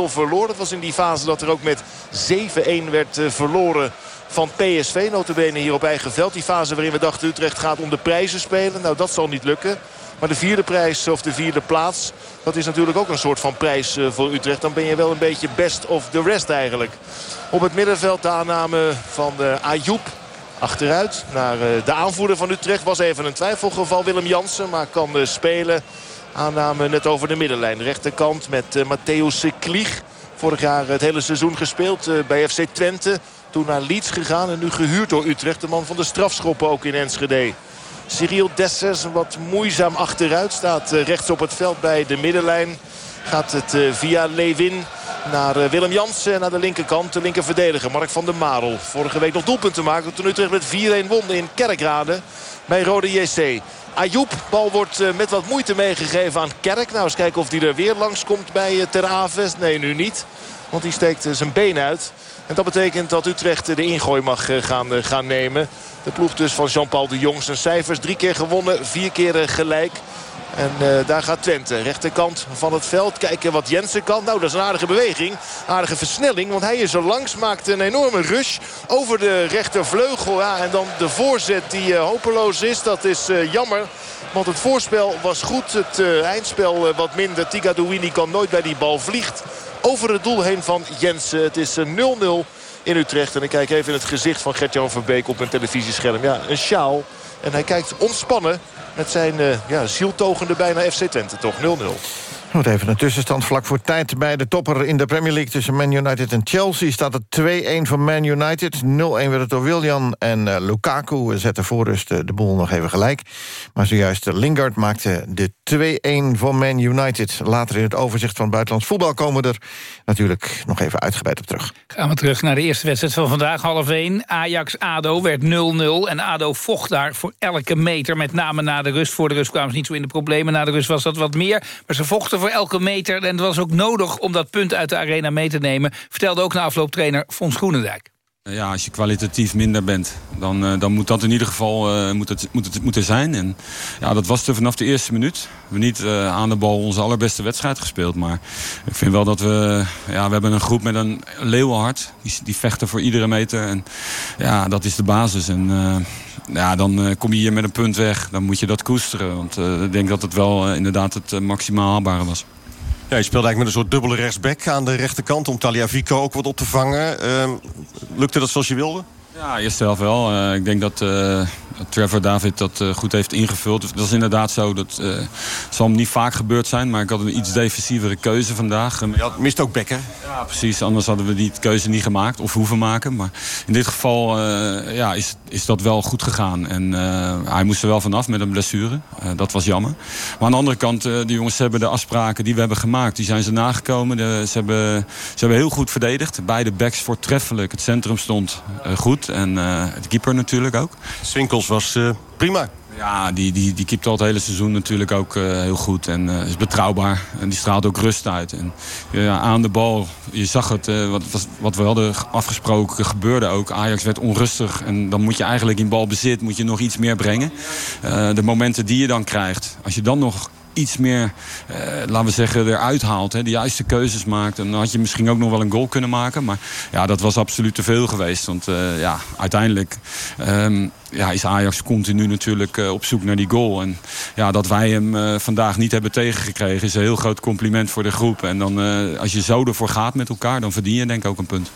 [SPEAKER 27] verloren. Dat was in die fase dat er ook met 7-1 werd verloren van PSV. Notabene hier op eigen veld. Die fase waarin we dachten Utrecht gaat om de prijzen spelen. Nou dat zal niet lukken. Maar de vierde prijs of de vierde plaats... dat is natuurlijk ook een soort van prijs voor Utrecht. Dan ben je wel een beetje best of the rest eigenlijk. Op het middenveld de aanname van uh, Ayoub. Achteruit naar uh, de aanvoerder van Utrecht. Was even een twijfelgeval Willem Jansen. Maar kan spelen. Aanname net over de middenlijn. De rechterkant met Matthäus Klieg. Vorig jaar het hele seizoen gespeeld bij FC Twente. Toen naar Leeds gegaan en nu gehuurd door Utrecht. De man van de strafschoppen ook in Enschede. Cyril Dessers wat moeizaam achteruit. Staat rechts op het veld bij de middenlijn. Gaat het via Lewin naar Willem Jansen naar de linkerkant. De linkerverdediger Mark van der Marel. Vorige week nog doelpunten maken toen Utrecht met 4-1 won in Kerkrade bij Rode JC. Ayoub, bal wordt met wat moeite meegegeven aan Kerk. Nou, eens kijken of hij er weer langs komt bij Ter Aves. Nee, nu niet. Want hij steekt zijn been uit. En dat betekent dat Utrecht de ingooi mag gaan, gaan nemen. De ploeg dus van Jean-Paul de Jong. Zijn cijfers drie keer gewonnen, vier keer gelijk. En daar gaat Twente, rechterkant van het veld. Kijken wat Jensen kan. Nou, dat is een aardige beweging. Aardige versnelling, want hij is er langs. Maakt een enorme rush over de rechtervleugel. Ja, en dan de voorzet die hopeloos is. Dat is jammer. Want het voorspel was goed. Het eindspel wat minder. Tiga Douini kan nooit bij die bal vliegt. Over het doel heen van Jensen. Het is 0-0 in Utrecht. En ik kijk even in het gezicht van Gert-Jan Verbeek op een televisiescherm. Ja, een sjaal. En hij kijkt ontspannen met zijn uh, ja, zieltogende bijna FC Twente. Toch 0-0.
[SPEAKER 5] Wat even een tussenstand vlak voor tijd bij de topper in de Premier League... tussen Man United en Chelsea staat het 2-1 voor Man United. 0-1 werd het door Willian en uh, Lukaku zetten voor rust uh, de boel nog even gelijk. Maar zojuist uh, Lingard maakte de 2-1 voor Man United. Later in het overzicht van buitenlands voetbal komen we er natuurlijk nog even uitgebreid op terug.
[SPEAKER 3] Gaan we terug naar de eerste wedstrijd van vandaag, half 1. Ajax-ADO werd 0-0 en ADO vocht daar voor elke meter... met name na de rust. Voor de rust kwamen ze niet zo in de problemen. Na de rust was dat wat meer, maar ze vochten voor elke meter. En het was ook nodig om dat punt uit de arena mee te nemen... vertelde ook na afloop trainer Fons Groenendijk.
[SPEAKER 33] Ja, als je kwalitatief minder bent, dan, uh, dan moet dat in ieder geval uh, moet het, moet het, moeten zijn. En ja, dat was er vanaf de eerste minuut. We hebben niet uh, aan de bal onze allerbeste wedstrijd gespeeld. Maar ik vind wel dat we... Ja, we hebben een groep met een leeuwenhart. Die, die vechten voor iedere meter. En ja, dat is de basis. En ja, dan kom je hier met een punt weg. Dan moet je dat koesteren. Want ik denk dat het wel inderdaad het maximaal haalbare was.
[SPEAKER 32] Ja, je speelde eigenlijk met een soort dubbele rechtsback aan de rechterkant... om Taliafico ook wat op te vangen. Uh, lukte dat zoals je wilde?
[SPEAKER 33] Ja, eerst zelf wel. Uh, ik denk dat uh, Trevor David dat uh, goed heeft ingevuld. Dat is inderdaad zo. Dat zal hem niet vaak gebeurd zijn. Maar ik had een iets defensievere keuze vandaag.
[SPEAKER 32] Je had, mist ook Becker.
[SPEAKER 33] Ja, precies. Anders hadden we die keuze niet gemaakt. Of hoeven maken. Maar in dit geval ja, is, is dat wel goed gegaan. En hij moest er wel vanaf met een blessure. dat was jammer. Maar aan de andere kant, de jongens hebben de afspraken die we hebben gemaakt. Die zijn ze nagekomen. De, ze, hebben, ze hebben heel goed verdedigd. Beide backs voortreffelijk. Het centrum stond goed. En uh, de keeper natuurlijk ook.
[SPEAKER 32] Swinkels was uh, prima.
[SPEAKER 33] Ja, die, die, die keept al het hele seizoen natuurlijk ook uh, heel goed. En uh, is betrouwbaar. En die straalt ook rust uit. En ja, aan de bal, je zag het, wat, wat we hadden afgesproken, gebeurde ook. Ajax werd onrustig. En dan moet je eigenlijk in balbezit moet je nog iets meer brengen. de momenten die je dan krijgt, als je dan nog iets meer, uh, laten we zeggen, eruit haalt. Hè, de juiste keuzes maakt. En dan had je misschien ook nog wel een goal kunnen maken. Maar ja, dat was absoluut te veel geweest. Want uh, ja, uiteindelijk um, ja, is Ajax continu natuurlijk uh, op zoek naar die goal. En ja, dat wij hem vandaag niet hebben tegengekregen... is een heel groot compliment voor de groep. En dan, als je zo ervoor gaat met elkaar, dan verdien je denk ik ook een punt.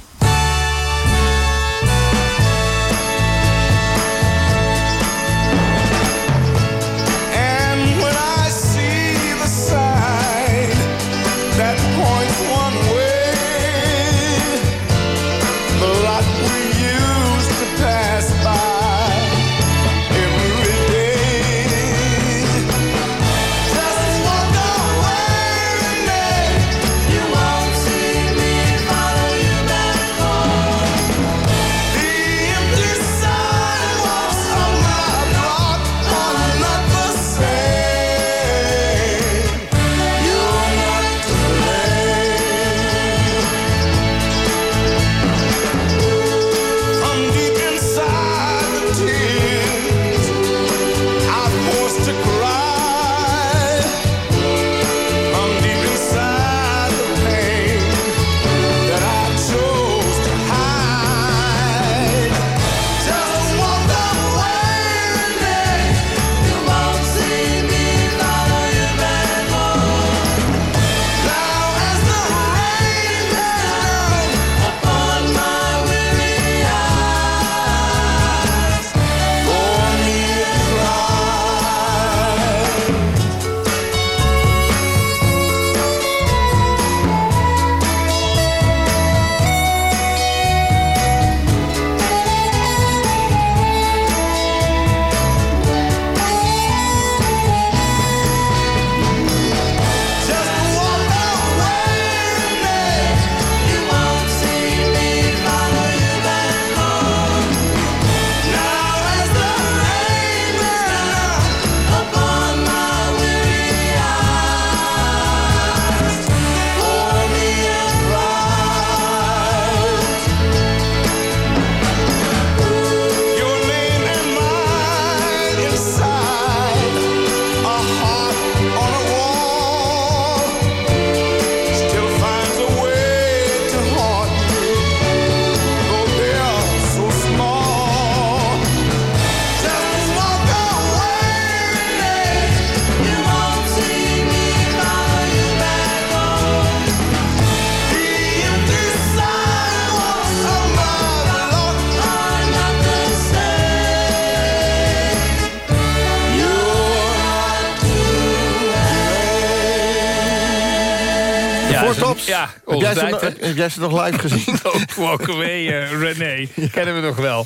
[SPEAKER 5] Heb jij ze nog live gezien?
[SPEAKER 3] Walk away, eh, René. Kennen we nog wel.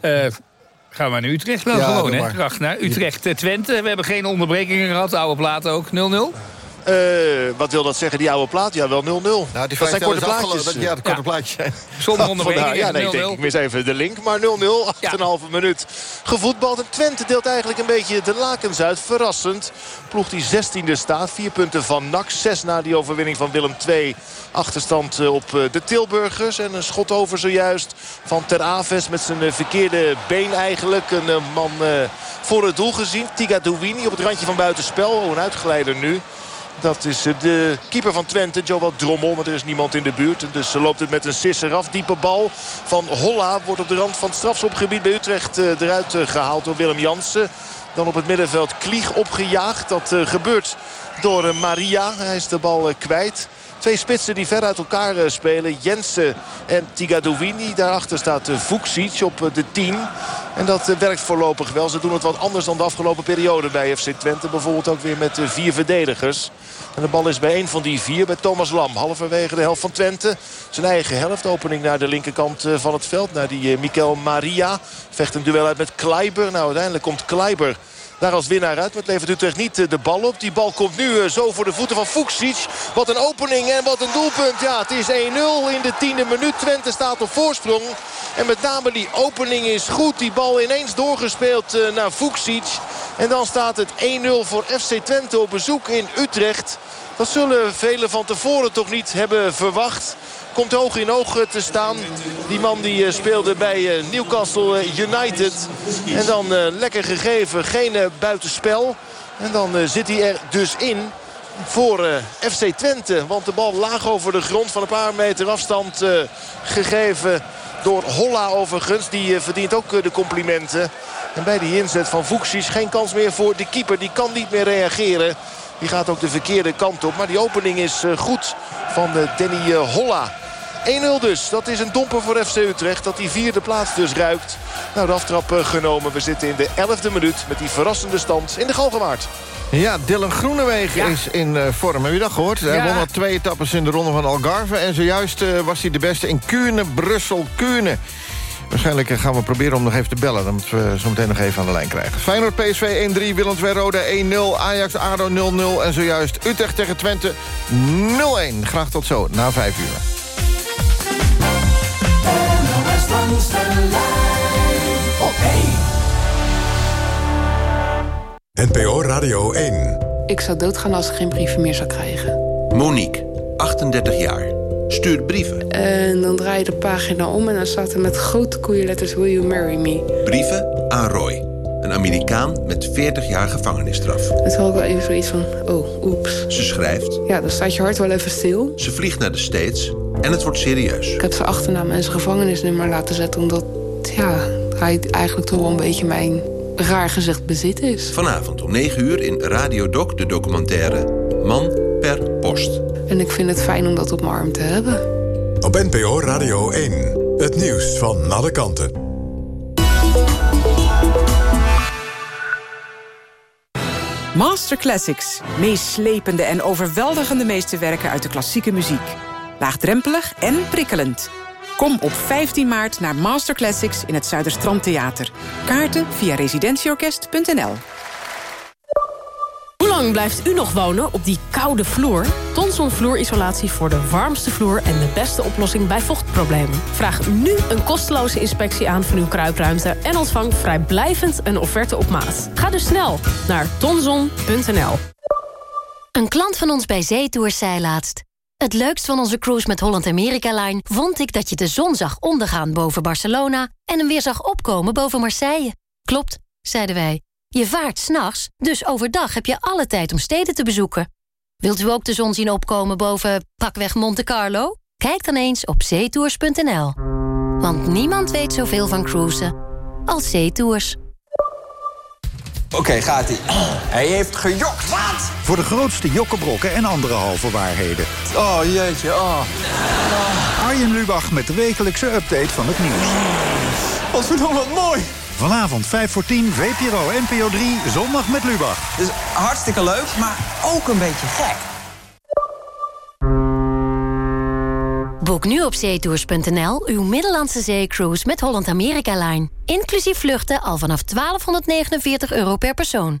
[SPEAKER 3] Eh, gaan we naar Utrecht wel
[SPEAKER 5] Ja,
[SPEAKER 3] gewoon, hè? naar Utrecht-Twente. We hebben geen onderbrekingen gehad. Oude platen ook. 0-0.
[SPEAKER 27] Eh, wat wil dat zeggen, die oude plaat? Ja, wel 0-0.
[SPEAKER 5] Nou, die
[SPEAKER 27] dat zijn korte plaatjes.
[SPEAKER 5] dat- Ja, de korte zijn.
[SPEAKER 27] Oh,
[SPEAKER 3] Zonder onderbreking
[SPEAKER 27] Ja, nee, denk,
[SPEAKER 3] 0-0.
[SPEAKER 27] ik mis even de link. Maar 0-0, 8,5 minuut gevoetbald. En Twente deelt eigenlijk een beetje de lakens uit. Verrassend. Ploeg die 16e staat. Vier punten van NAC. Zes na die overwinning van Willem II. Achterstand eh, op eh, de Tilburgers. En een schot over zojuist van Ter Aves met zijn verkeerde been eigenlijk. Een man eh, voor het doel gezien. Tiga Douini op het randje van buitenspel. Oh, een uitgeleider nu. Dat is eh, de keeper van Twente, Joel Drommel. Maar er is niemand in de buurt. Dus loopt het met een sisser af. Diepe bal van Holla wordt op de rand van het strafschopgebied bij Utrecht eh, eruit eh, gehaald door Willem Jansen. Dan op het middenveld Klieg opgejaagd. Dat eh, gebeurt door eh, Maria. Hij is de bal eh, kwijt. Twee spitsen die ver uit elkaar eh, spelen. Jensen en Tigadouini. Daarachter staat eh, Vuksic op eh, de 10. En dat werkt voorlopig wel. Ze doen het wat anders dan de afgelopen periode bij FC Twente. Bijvoorbeeld ook weer met vier verdedigers. En de bal is bij een van die vier, bij Thomas Lam. Halverwege de helft van Twente. Zijn eigen helft. Opening naar de linkerkant van het veld. Naar die Mikel Maria. Vecht een duel uit met Kleiber. Nou, uiteindelijk komt Kleiber daar als winnaar uit. Maar het levert Utrecht niet eh, de bal op. Die bal komt nu eh, zo voor de voeten van Fuksic. Wat een opening en wat een doelpunt. Ja, het is 1-0 in de tiende minuut. Twente staat op voorsprong. En met name die opening is goed. Die bal ineens doorgespeeld eh, naar Fuksic. En dan staat het 1-0 voor FC Twente op bezoek in Utrecht. Dat zullen velen van tevoren toch niet hebben verwacht. Komt hoog in oog te staan. Die man die eh, speelde bij eh, Newcastle eh, United. En dan lekker gegeven. Geen buitenspel. En dan zit hij er dus in voor FC Twente. Want de bal laag over de grond van een paar meter afstand gegeven door Holla overigens. Die verdient ook de complimenten. En bij die inzet van Fuchsies geen kans meer voor de keeper. Die kan niet meer reageren. Die gaat ook de verkeerde kant op. Maar die opening is eh, goed van eh, Danny eh, Holla. 1-0 dus. Dat is een domper voor FC Utrecht. Dat die vierde plaats dus ruikt. Nou, de aftrap genomen. We zitten in de 11e minuut met die verrassende stand in de Galgenwaard.
[SPEAKER 5] Ja, Dylan Groenewegen is in eh, vorm. Heb je dat gehoord? Hij won al twee etappes in de ronde van Algarve. En zojuist eh, was hij de beste in Kuurne, Brussel, Kuurne. Waarschijnlijk eh, gaan we proberen om nog even te bellen. Dan moeten we zo meteen nog even aan de lijn krijgen. Feyenoord PSV 1-3, Willem II Roda 1-0, Ajax ADO 0-0... en zojuist Utrecht tegen Twente 0-1. Graag tot zo, na 5 uur.
[SPEAKER 34] NOS langs de lijn op 1.
[SPEAKER 35] NPO Radio 1.
[SPEAKER 36] Ik zou doodgaan als ik geen brieven meer zou krijgen.
[SPEAKER 37] Monique, 38 jaar. Stuurt brieven.
[SPEAKER 36] En dan draai je de pagina om en dan staat er met grote koeienletters... Will you marry me?
[SPEAKER 37] Brieven aan Roy. Een Amerikaan met 40 jaar gevangenisstraf.
[SPEAKER 36] Had ik wel even zoiets van, oh, oeps.
[SPEAKER 37] Ze schrijft,
[SPEAKER 36] Ja, dan staat je hart wel even stil.
[SPEAKER 37] ze vliegt naar de States en het wordt serieus.
[SPEAKER 36] Ik heb zijn achternaam en zijn gevangenisnummer laten zetten... omdat, ja, hij eigenlijk toch wel een beetje mijn raar gezegd bezit is.
[SPEAKER 37] Vanavond om 9 uur in Radio Doc de documentaire Man per Post.
[SPEAKER 36] En ik vind het fijn om dat op mijn arm te hebben.
[SPEAKER 35] Op NPO Radio 1. Het nieuws van alle kanten.
[SPEAKER 38] Master Classics. Meeslepende en overweldigende meesterwerken uit de klassieke muziek. Laagdrempelig en prikkelend. Kom op 15 maart naar Master Classics in het Zuiderstrand Theater. Kaarten via residentieorkest.nl
[SPEAKER 39] lang blijft u nog wonen op die koude vloer? Tonson vloerisolatie voor de warmste vloer en de beste oplossing bij vochtproblemen. Vraag nu een kosteloze inspectie aan van uw kruipruimte en ontvang vrijblijvend een offerte op maat. Ga dus snel naar tonson.nl.
[SPEAKER 18] Een klant van ons bij Zeetours zei laatst... Het leukst van onze cruise met Holland America Line... vond ik dat je de zon zag ondergaan boven Barcelona... en hem weer zag opkomen boven Marseille. Klopt, zeiden wij. Je vaart s'nachts, dus overdag heb je alle tijd om steden te bezoeken. Wilt u ook de zon zien opkomen boven pakweg Monte Carlo? Kijk dan eens op zeetours.nl. Want niemand weet zoveel van cruisen als Zeetours.
[SPEAKER 40] Oké, gaat hij. Hij heeft gejokt. Wat?
[SPEAKER 41] Voor de grootste jokkebrokken en andere halve waarheden.
[SPEAKER 40] Oh jeetje, oh.
[SPEAKER 41] Arjen Lubach met de wekelijkse update van het nieuws.
[SPEAKER 40] Wat verdomme wat mooi.
[SPEAKER 41] Vanavond 5 voor 10, VPRO NPO 3, zondag met Lubach.
[SPEAKER 40] Dus hartstikke leuk, maar ook een beetje gek.
[SPEAKER 18] Boek nu op zeetours.nl uw Middellandse zeecruise met Holland America Line. Inclusief vluchten al vanaf 1249 euro per persoon.